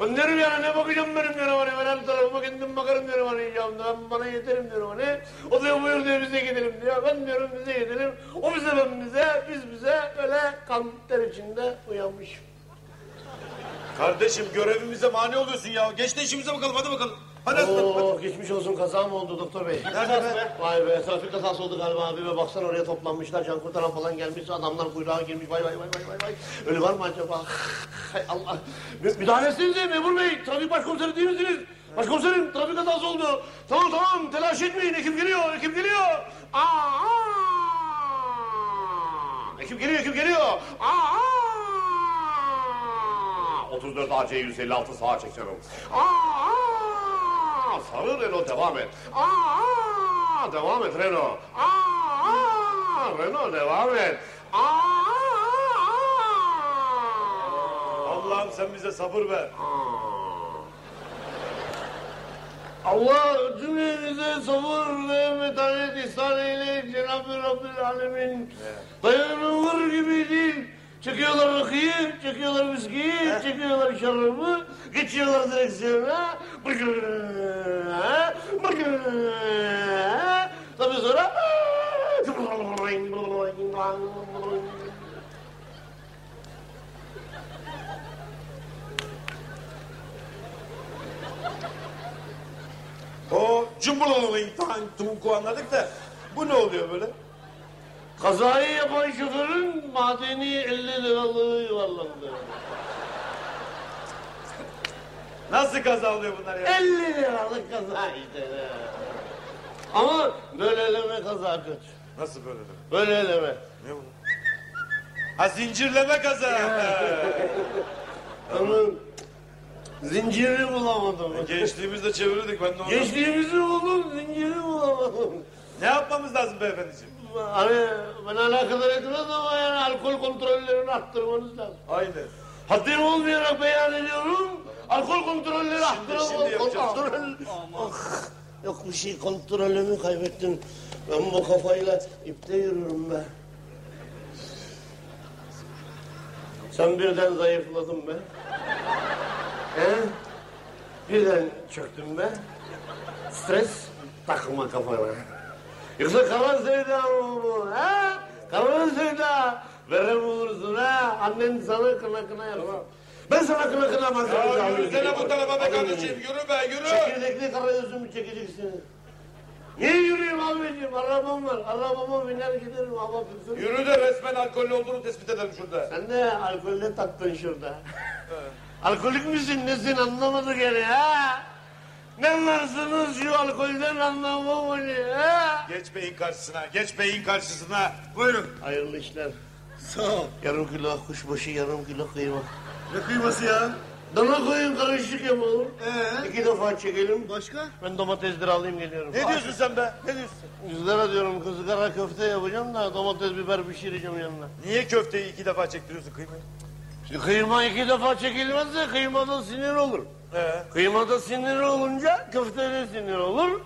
Ben diyorum yani ne bakacağım benim diyorum hani ben her tarafıma kendim bakarım diyorum hani icabında ben bana yeterim diyorum hani. O diyor buyur diyor bize gidelim diyor. Ben diyorum bize gidelim. O bize ben bize biz bize böyle kan ter içinde uyanmış. Kardeşim görevimize mani oluyorsun ya. Geç de işimize bakalım hadi bakalım. Hadi. Oo, geçmiş olsun kaza mı oldu doktor bey? Nerede be? Vay be trafik kazası oldu galiba abi ve baksana oraya toplanmışlar can kurtaran falan gelmiş adamlar kuyruğa girmiş vay vay vay vay vay vay. Ölü var mı acaba? Hay Allah. Mü- Müdahalesinize memur bey trafik başkomiseri değil misiniz? Başkomiserim trafik kazası oldu. Tamam tamam telaş etmeyin ekip geliyor ekip geliyor. Aa. Ekip geliyor ekip geliyor. Aa, aa. 34 AC 156 sağa çekiyorum. Aa, aa, sarı Renault devam et. Aa, devam et Renault. Aa, Renault devam et. Aa, Allah'ım sen bize sabır ver. Allah cümlemize sabır ve metanet ihsan eyle Cenab-ı Rabbül Alemin. Dayanılır gibi değil. Çekiyorlar rakıyı, çekiyorlar viskiyi, çekiyorlar şarabı, geçiyorlar direksiyona. Tabii sonra... O cumburlalayın tunku anladık da. Bu ne oluyor böyle? Kazayı yapan şoförün madeni 50 liralığı yuvarlandı. Nasıl kaza oluyor bunlar ya? 50 liralık kaza işte. Ama böyle eleme kaza kötü. Nasıl böyle? Böyle eleme. Ne bu? Ha zincirleme kaza. Onun zincirini bulamadım. Gençliğimizde çevirdik ben de onu. Gençliğimizi buldum, zinciri bulamadım. Ne yapmamız lazım beyefendiciğim? Hani ben alakadar etmez ama yani alkol kontrollerini arttırmanız lazım. Aynen. Haddim olmayarak beyan ediyorum. Alkol kontrolleri arttıralım. Kontrol... Ah, yok bir şey kontrolümü kaybettim. Ben bu kafayla ipte yürürüm be. Sen birden zayıfladın be. He? Birden çöktün be. Stres takma kafana. Yoksa kara sevda bu? Ha? Kara sevda. Verem olursun ha. Annen sana kına kına yapar. Ben sana kına kına masaj Ya yürüsene bu tarafa be kardeşim. Yürü be yürü. Çekirdekli kara yüzümü çekeceksin. Niye yürüyeyim abiciğim? Arabam var. Arabama biner giderim hava kızım. Yürü de resmen alkollü olduğunu tespit edelim şurada. Sen de alkolle taktın şurada. Alkolik misin nesin anlamadık yani ha? Ne anlarsınız şu alkolden anlamam onu ha? Geç beyin karşısına, geç beyin karşısına. Buyurun. Hayırlı işler. Sağ ol. Yarım kilo kuşbaşı, yarım kilo kıyma. Ne kıyması ya? Dana koyun karışık yapalım. Ee? İki defa çekelim. Başka? Ben domatesleri alayım geliyorum. Ne diyorsun sen be? Ne diyorsun? Yüzlere diyorum kızgara köfte yapacağım da domates biber pişireceğim yanına. Niye köfteyi iki defa çektiriyorsun kıymayı? Şimdi kıyma iki defa çekilmezse kıymada sinir olur. Ee? Kıymada sinir olunca köftede sinir olur.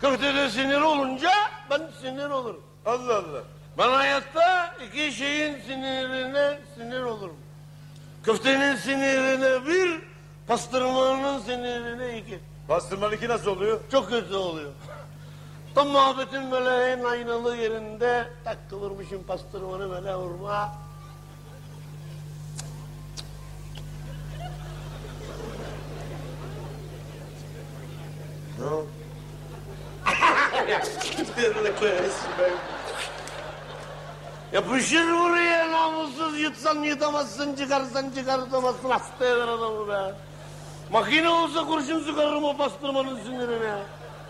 Köftede sinir olunca ben sinir olurum. Allah Allah. Ben hayatta iki şeyin sinirine sinir olurum. Köftenin sinirine bir, pastırmanın sinirine iki. Bastırmanın iki nasıl oluyor? Çok kötü oluyor. Tam muhabbetin böyle en aynalı yerinde tak kıvırmışım pastırmanı böyle vurma. Ne oldu? Yapışır buraya namussuz yutsan yutamazsın çıkarsan çıkartamazsın hasta eder adamı be. Makine olsa kurşun sıkarım o pastırmanın sinirine.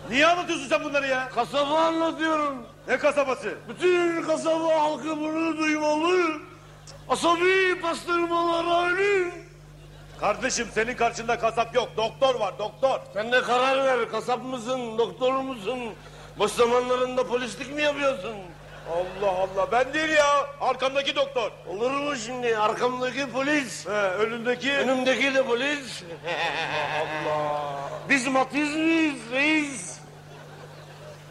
Niye anlatıyorsun sen bunları ya? Kasabı anlatıyorum. Ne kasabası? Bütün kasaba halkı bunu duymalı. Asabi pastırmalar ölüm. Kardeşim senin karşında kasap yok. Doktor var doktor. Sen de karar ver kasap mısın doktor musun? Boş zamanlarında polislik mi yapıyorsun? Allah Allah ben değil ya. Arkamdaki doktor. Olur mu şimdi arkamdaki polis? He, önündeki. Önümdeki de polis. Allah. Biz matiz miyiz reis?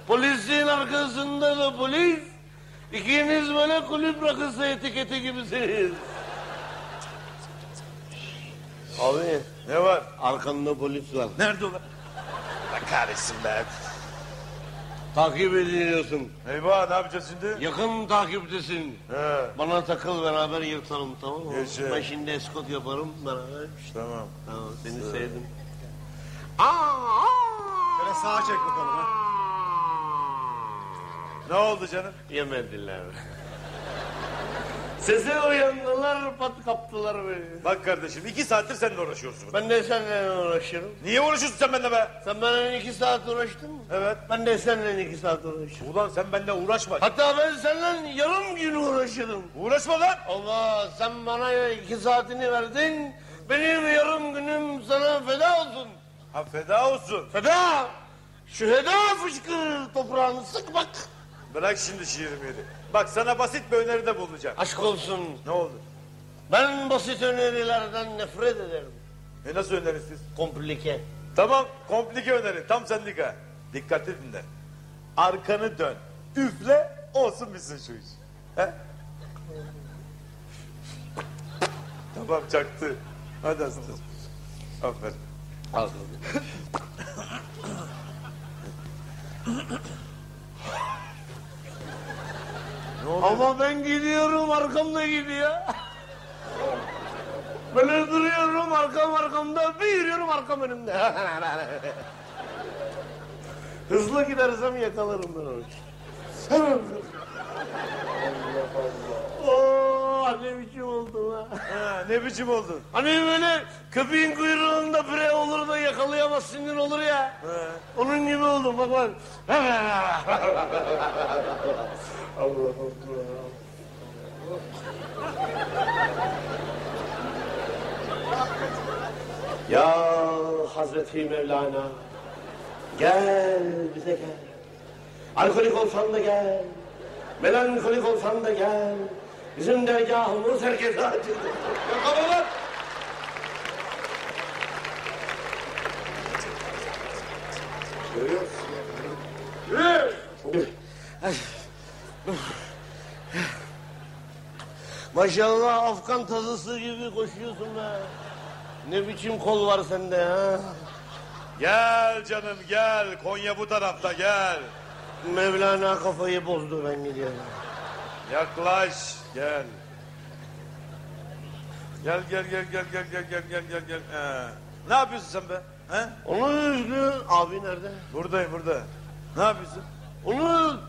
Polisin arkasında da polis. İkiniz böyle kulüp rakısı etiketi gibisiniz. Abi Ne var? arkanda polis var. Nerede ulan? Allah kahretsin be. Takip ediliyorsun. Eyvah ne yapacağız şimdi? Yakın takiptesin. He. Bana takıl beraber yırtalım tamam mı? Yaşa. Ben şimdi eskort yaparım beraber. Tamam. Tamam seni sevdim. Şöyle sağa çek bakalım ha. Ne oldu canım? Yemediler. Sese uyandılar pat kaptılar beni. Bak kardeşim iki saattir seninle uğraşıyorsun. Ben de seninle uğraşırım. Niye uğraşıyorsun sen benimle be? Sen benimle iki saat uğraştın mı? Evet. Ben de seninle iki saat uğraşırım. Ulan sen benimle uğraşma. Hatta ben seninle yarım gün uğraşırım. Uğraşma lan. Allah sen bana iki saatini verdin. Benim yarım günüm sana feda olsun. Ha feda olsun. Feda! Şüheda fışkırır toprağını sık bak. Bırak şimdi şiirimi. Bak sana basit bir öneride bulunacağım. Aşk olsun. Ne oldu? Ben basit önerilerden nefret ederim. E nasıl önerisiz? Komplike. Tamam komplike öneri tam sendika. Dikkatli dinle. Arkanı dön. Üfle olsun bitsin şu iş. He? tamam çaktı. Hadi aslan. Aferin. Ama ben gidiyorum arkamda gidiyor. Böyle duruyorum arkam arkamda bir yürüyorum arkam önümde. Hızlı gidersem yakalarım ben onu. Allah Allah. Oo, Allah ne biçim oldum ha. Ha, ne biçim oldun? Hani böyle köpeğin kuyruğunda pire olur da yakalayamazsın olur ya. Onun gibi oldum bak bak. Allah Allah. Ya Hazreti Mevlana gel bize gel. Alkolik olsan da gel. Melankolik olsan da gel. Bizim dergahımız herkese açıldı. Yakala lan! Görüyor musun? Maşallah Afgan tazısı gibi koşuyorsun be. Ne biçim kol var sende ha? Gel canım gel. Konya bu tarafta gel. Mevlana kafayı bozdu ben gidiyorum. Yaklaş. Gel. Gel gel gel gel gel gel gel gel gel gel. Ee, ne yapıyorsun sen be? He? Onu üzdü. Abi nerede? Buradayım burada. Ne yapıyorsun? Onu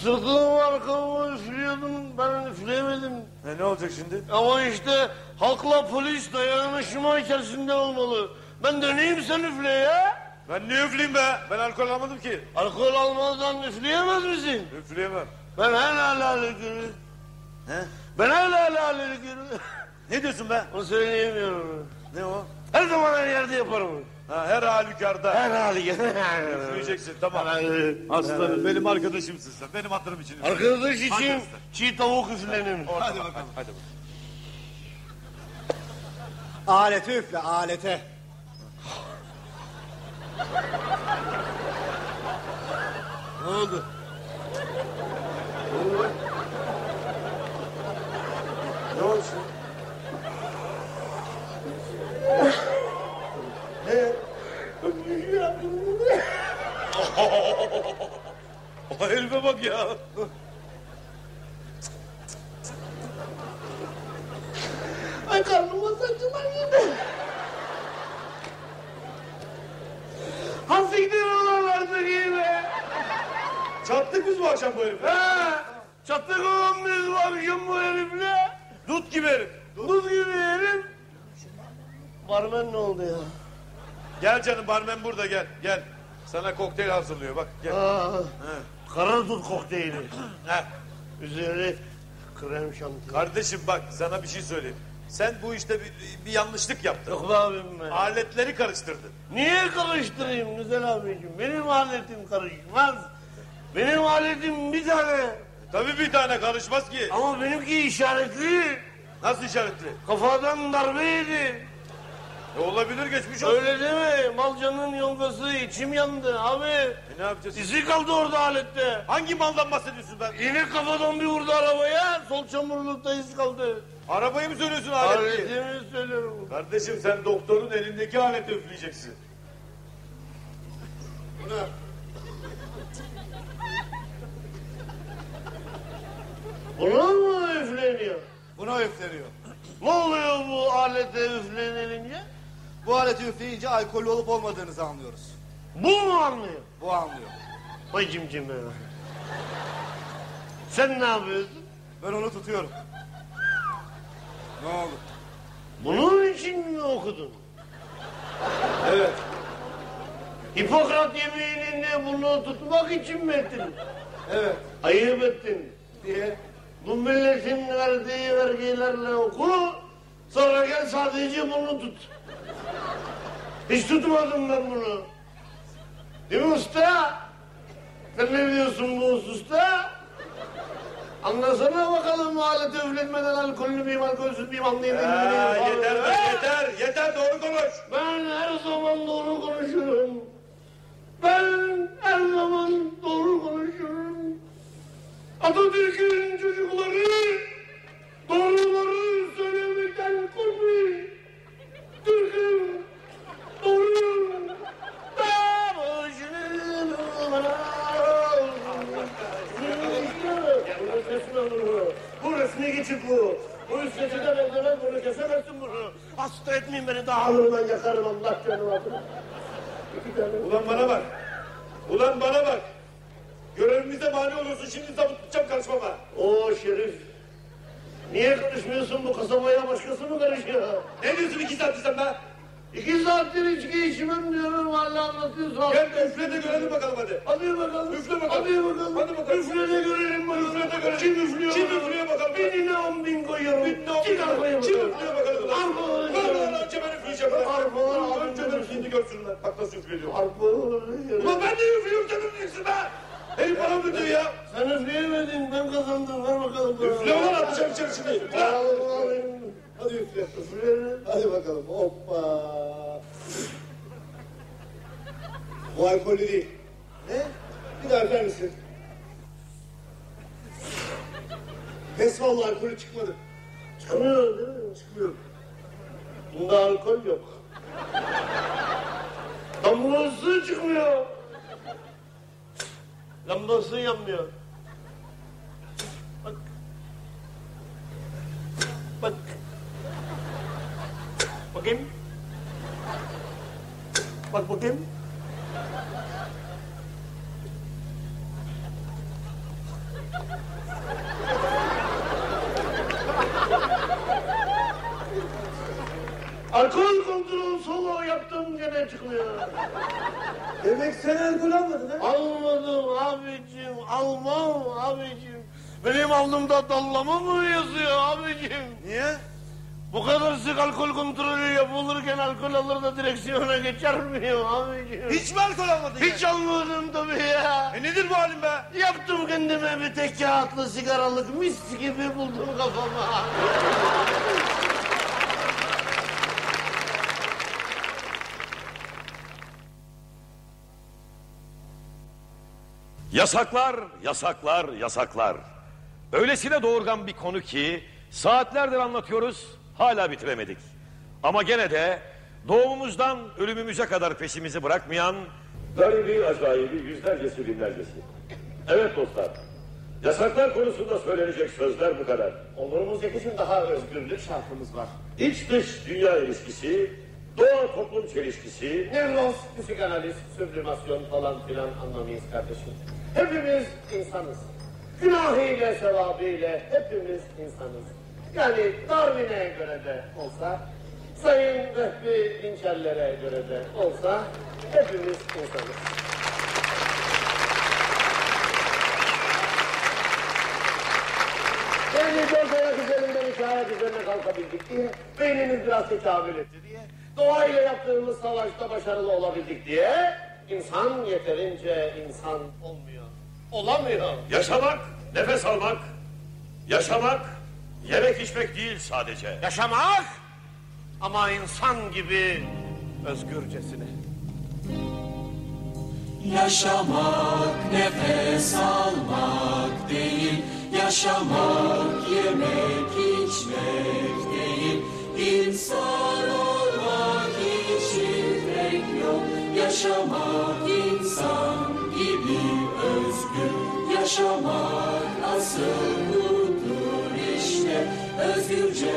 sırtımı arkamı üflüyordum. Ben üfleyemedim. E, ne olacak şimdi? Ama işte halkla polis dayanışma içerisinde olmalı. Ben döneyim sen üfle ya. Ben ne üfleyeyim be? Ben alkol almadım ki. Alkol almadan üfleyemez misin? Üfleyemem. Ben helal halikiri. He? Ben helal halikiri. Ne diyorsun be? Onu söyleyemiyorum. Ne o? Her zaman her yerde yaparım. Ha, her halükarda. Her halükarda. Üfleyeceksin tamam. Aslanım benim arkadaşımsın sen. Benim hatırım için. Arkadaş Hadi için usta. çiğ tavuk üflenir. Hadi bakalım. Hadi bakalım. Alete üfle alete. Ne oldu? Ne şimdi? Ne? O herife bak ya. Ay karnıma saçılar yine. Hasiktir olan artık yine. Çattık biz bu akşam bu herife. Ha, çattık olan biz bu akşam bu herifle. Dut gibi herif. Buz gibi herif. Barmen ne oldu ya? Gel canım barmen burada gel. Gel. Sana kokteyl hazırlıyor bak gel. Aa, He. kara dut kokteyli. He. Üzeri krem şanti. Kardeşim bak sana bir şey söyleyeyim. Sen bu işte bir, bir yanlışlık yaptın. Yok be abim be. Aletleri karıştırdın. Niye karıştırayım güzel abicim? Benim aletim karışmaz. Benim aletim bir tane. Tabii bir tane karışmaz ki. Ama benimki işaretli. Nasıl işaretli? Kafadan darbe yedi. E olabilir geçmiş olsun. Öyle deme. Malcanın yongası içim yandı abi. E ne yapacağız? İzi kaldı orada alette. Hangi maldan bahsediyorsun ben? Yine kafadan bir vurdu arabaya. Sol çamurlukta iz kaldı. Arabayı mı söylüyorsun aleti? Aletimi söylüyorum. Kardeşim sen doktorun elindeki aleti üfleyeceksin. Buna mı üfleniyor? Buna üfleniyor. Ne oluyor bu alete üflenilince? Bu aleti üfleyince alkollü olup olmadığınızı anlıyoruz. Bu mu anlıyor? Bu anlıyor. Vay cimcime. Sen ne yapıyorsun? Ben onu tutuyorum. Ne oldu? Bunun için mi okudun? Evet. Hipokrat yeminini bunu tutmak için mi ettin? Evet. Ayıp ettin. Diye. Bu milletin verdiği vergilerle oku, sonra gel sadece bunu tut. Hiç tutmadım ben bunu. Değil mi usta? Sen ne diyorsun bu hususta? Anlasana bakalım aleti üflenmeden alkollü miyim, alkolsüz müyüm anlayayım. Ha, yeter be yeter. Yeter doğru konuş. Ben her zaman doğru konuşurum. Ben her zaman doğru konuşurum. Atatürk'ün çocukları doğruları söylemekten korkmuyor. Türk'üm doğruyum. Bu resmi geçip bu. Bu üstesi de benzemez bunu kesemezsin bunu. Hasta etmeyin beni dağılırından yakarım Allah canım adına. Ulan bana bak. Ulan bana bak. Görevimize mani oluyorsun şimdi zabıt tutacağım karışmama. O şerif. Niye karışmıyorsun bu kasabaya başkası mı karışıyor? Ne diyorsun iki saattir sen be? İki saattir içki içmem diyorum hala anlatıyorsun. Gel de üfle de görelim bakalım hadi. Hadi bakalım. Üfle bakalım. Hadi bakalım. Hadi bakalım. Üfle de görelim bakalım. Üfle de görelim. Kim üflüyor? Kim üflüyor bakalım? Binine on bin koyuyorum. Binine on bin Kim bakalım. üflüyor bakalım? Arpalar. Lan önce ben üfleyeceğim. Arpalar. Önce ben şimdi görsünler. Bak nasıl üflüyor. Arpalar. Ulan ben de üflüyorum sen üflüyorsun be. Hey bana mı diyor ya? Sen üfleyemedin ben kazandım. Ver bakalım. bana. Üfle ulan atacağım içeri şimdi. Üfle. Hadi üfle. Üfle. Hadi bakalım hoppa. Bu alkollü değil. Ne? Bir daha üfler misin? Pes vallahi alkolü çıkmadı. Çıkmıyor değil mi? Çıkmıyor. Bunda alkol yok. Lambası çıkmıyor. Lambası yanmıyor. Bak. Bak. Bakayım. Bak bakayım. Alkol kontrol solo yaptım gene çıkmıyor. Demek sen alkol almadın ha? Almadım abicim, almam abicim. Benim alnımda dallama mı yazıyor abicim? Niye? Bu kadar sık alkol kontrolü yapılırken alkol alır da direksiyona geçer miyim abicim? Hiç mi alkol almadın Hiç almadım tabii ya. E nedir bu halin be? Yaptım kendime bir tek kağıtlı sigaralık mis gibi buldum kafama. Yasaklar, yasaklar, yasaklar. Öylesine doğurgan bir konu ki saatlerdir anlatıyoruz, hala bitiremedik. Ama gene de doğumumuzdan ölümümüze kadar peşimizi bırakmayan garibi acayibi yüzlercesi binlercesi. Evet dostlar, yasaklar konusunda söylenecek sözler bu kadar. Onurumuz için daha özgürlük şartımız var. İç dış dünya ilişkisi, doğa toplum çelişkisi, Nevroz, psikanaliz, süblimasyon falan filan anlamayız kardeşim. Hepimiz insanız. Günahıyla, sevabıyla hepimiz insanız. Yani Darwin'e göre de olsa, Sayın Vehbi Dinçerlere göre de olsa hepimiz insanız. Yani dört ayak üzerinden iki ayak üzerine kalkabildik diye, beynimiz biraz tekabül etti diye, doğayla yaptığımız savaşta başarılı olabildik diye, insan yeterince insan olmuyor. Olamıyor. yaşamak, nefes almak, yaşamak, yemek içmek değil sadece. Yaşamak ama insan gibi özgürcesine. Yaşamak nefes almak değil Yaşamak yemek içmek değil İnsan olmak için pek yok Yaşamak insan gibi Yaşamak asıl budur işte. Özgürce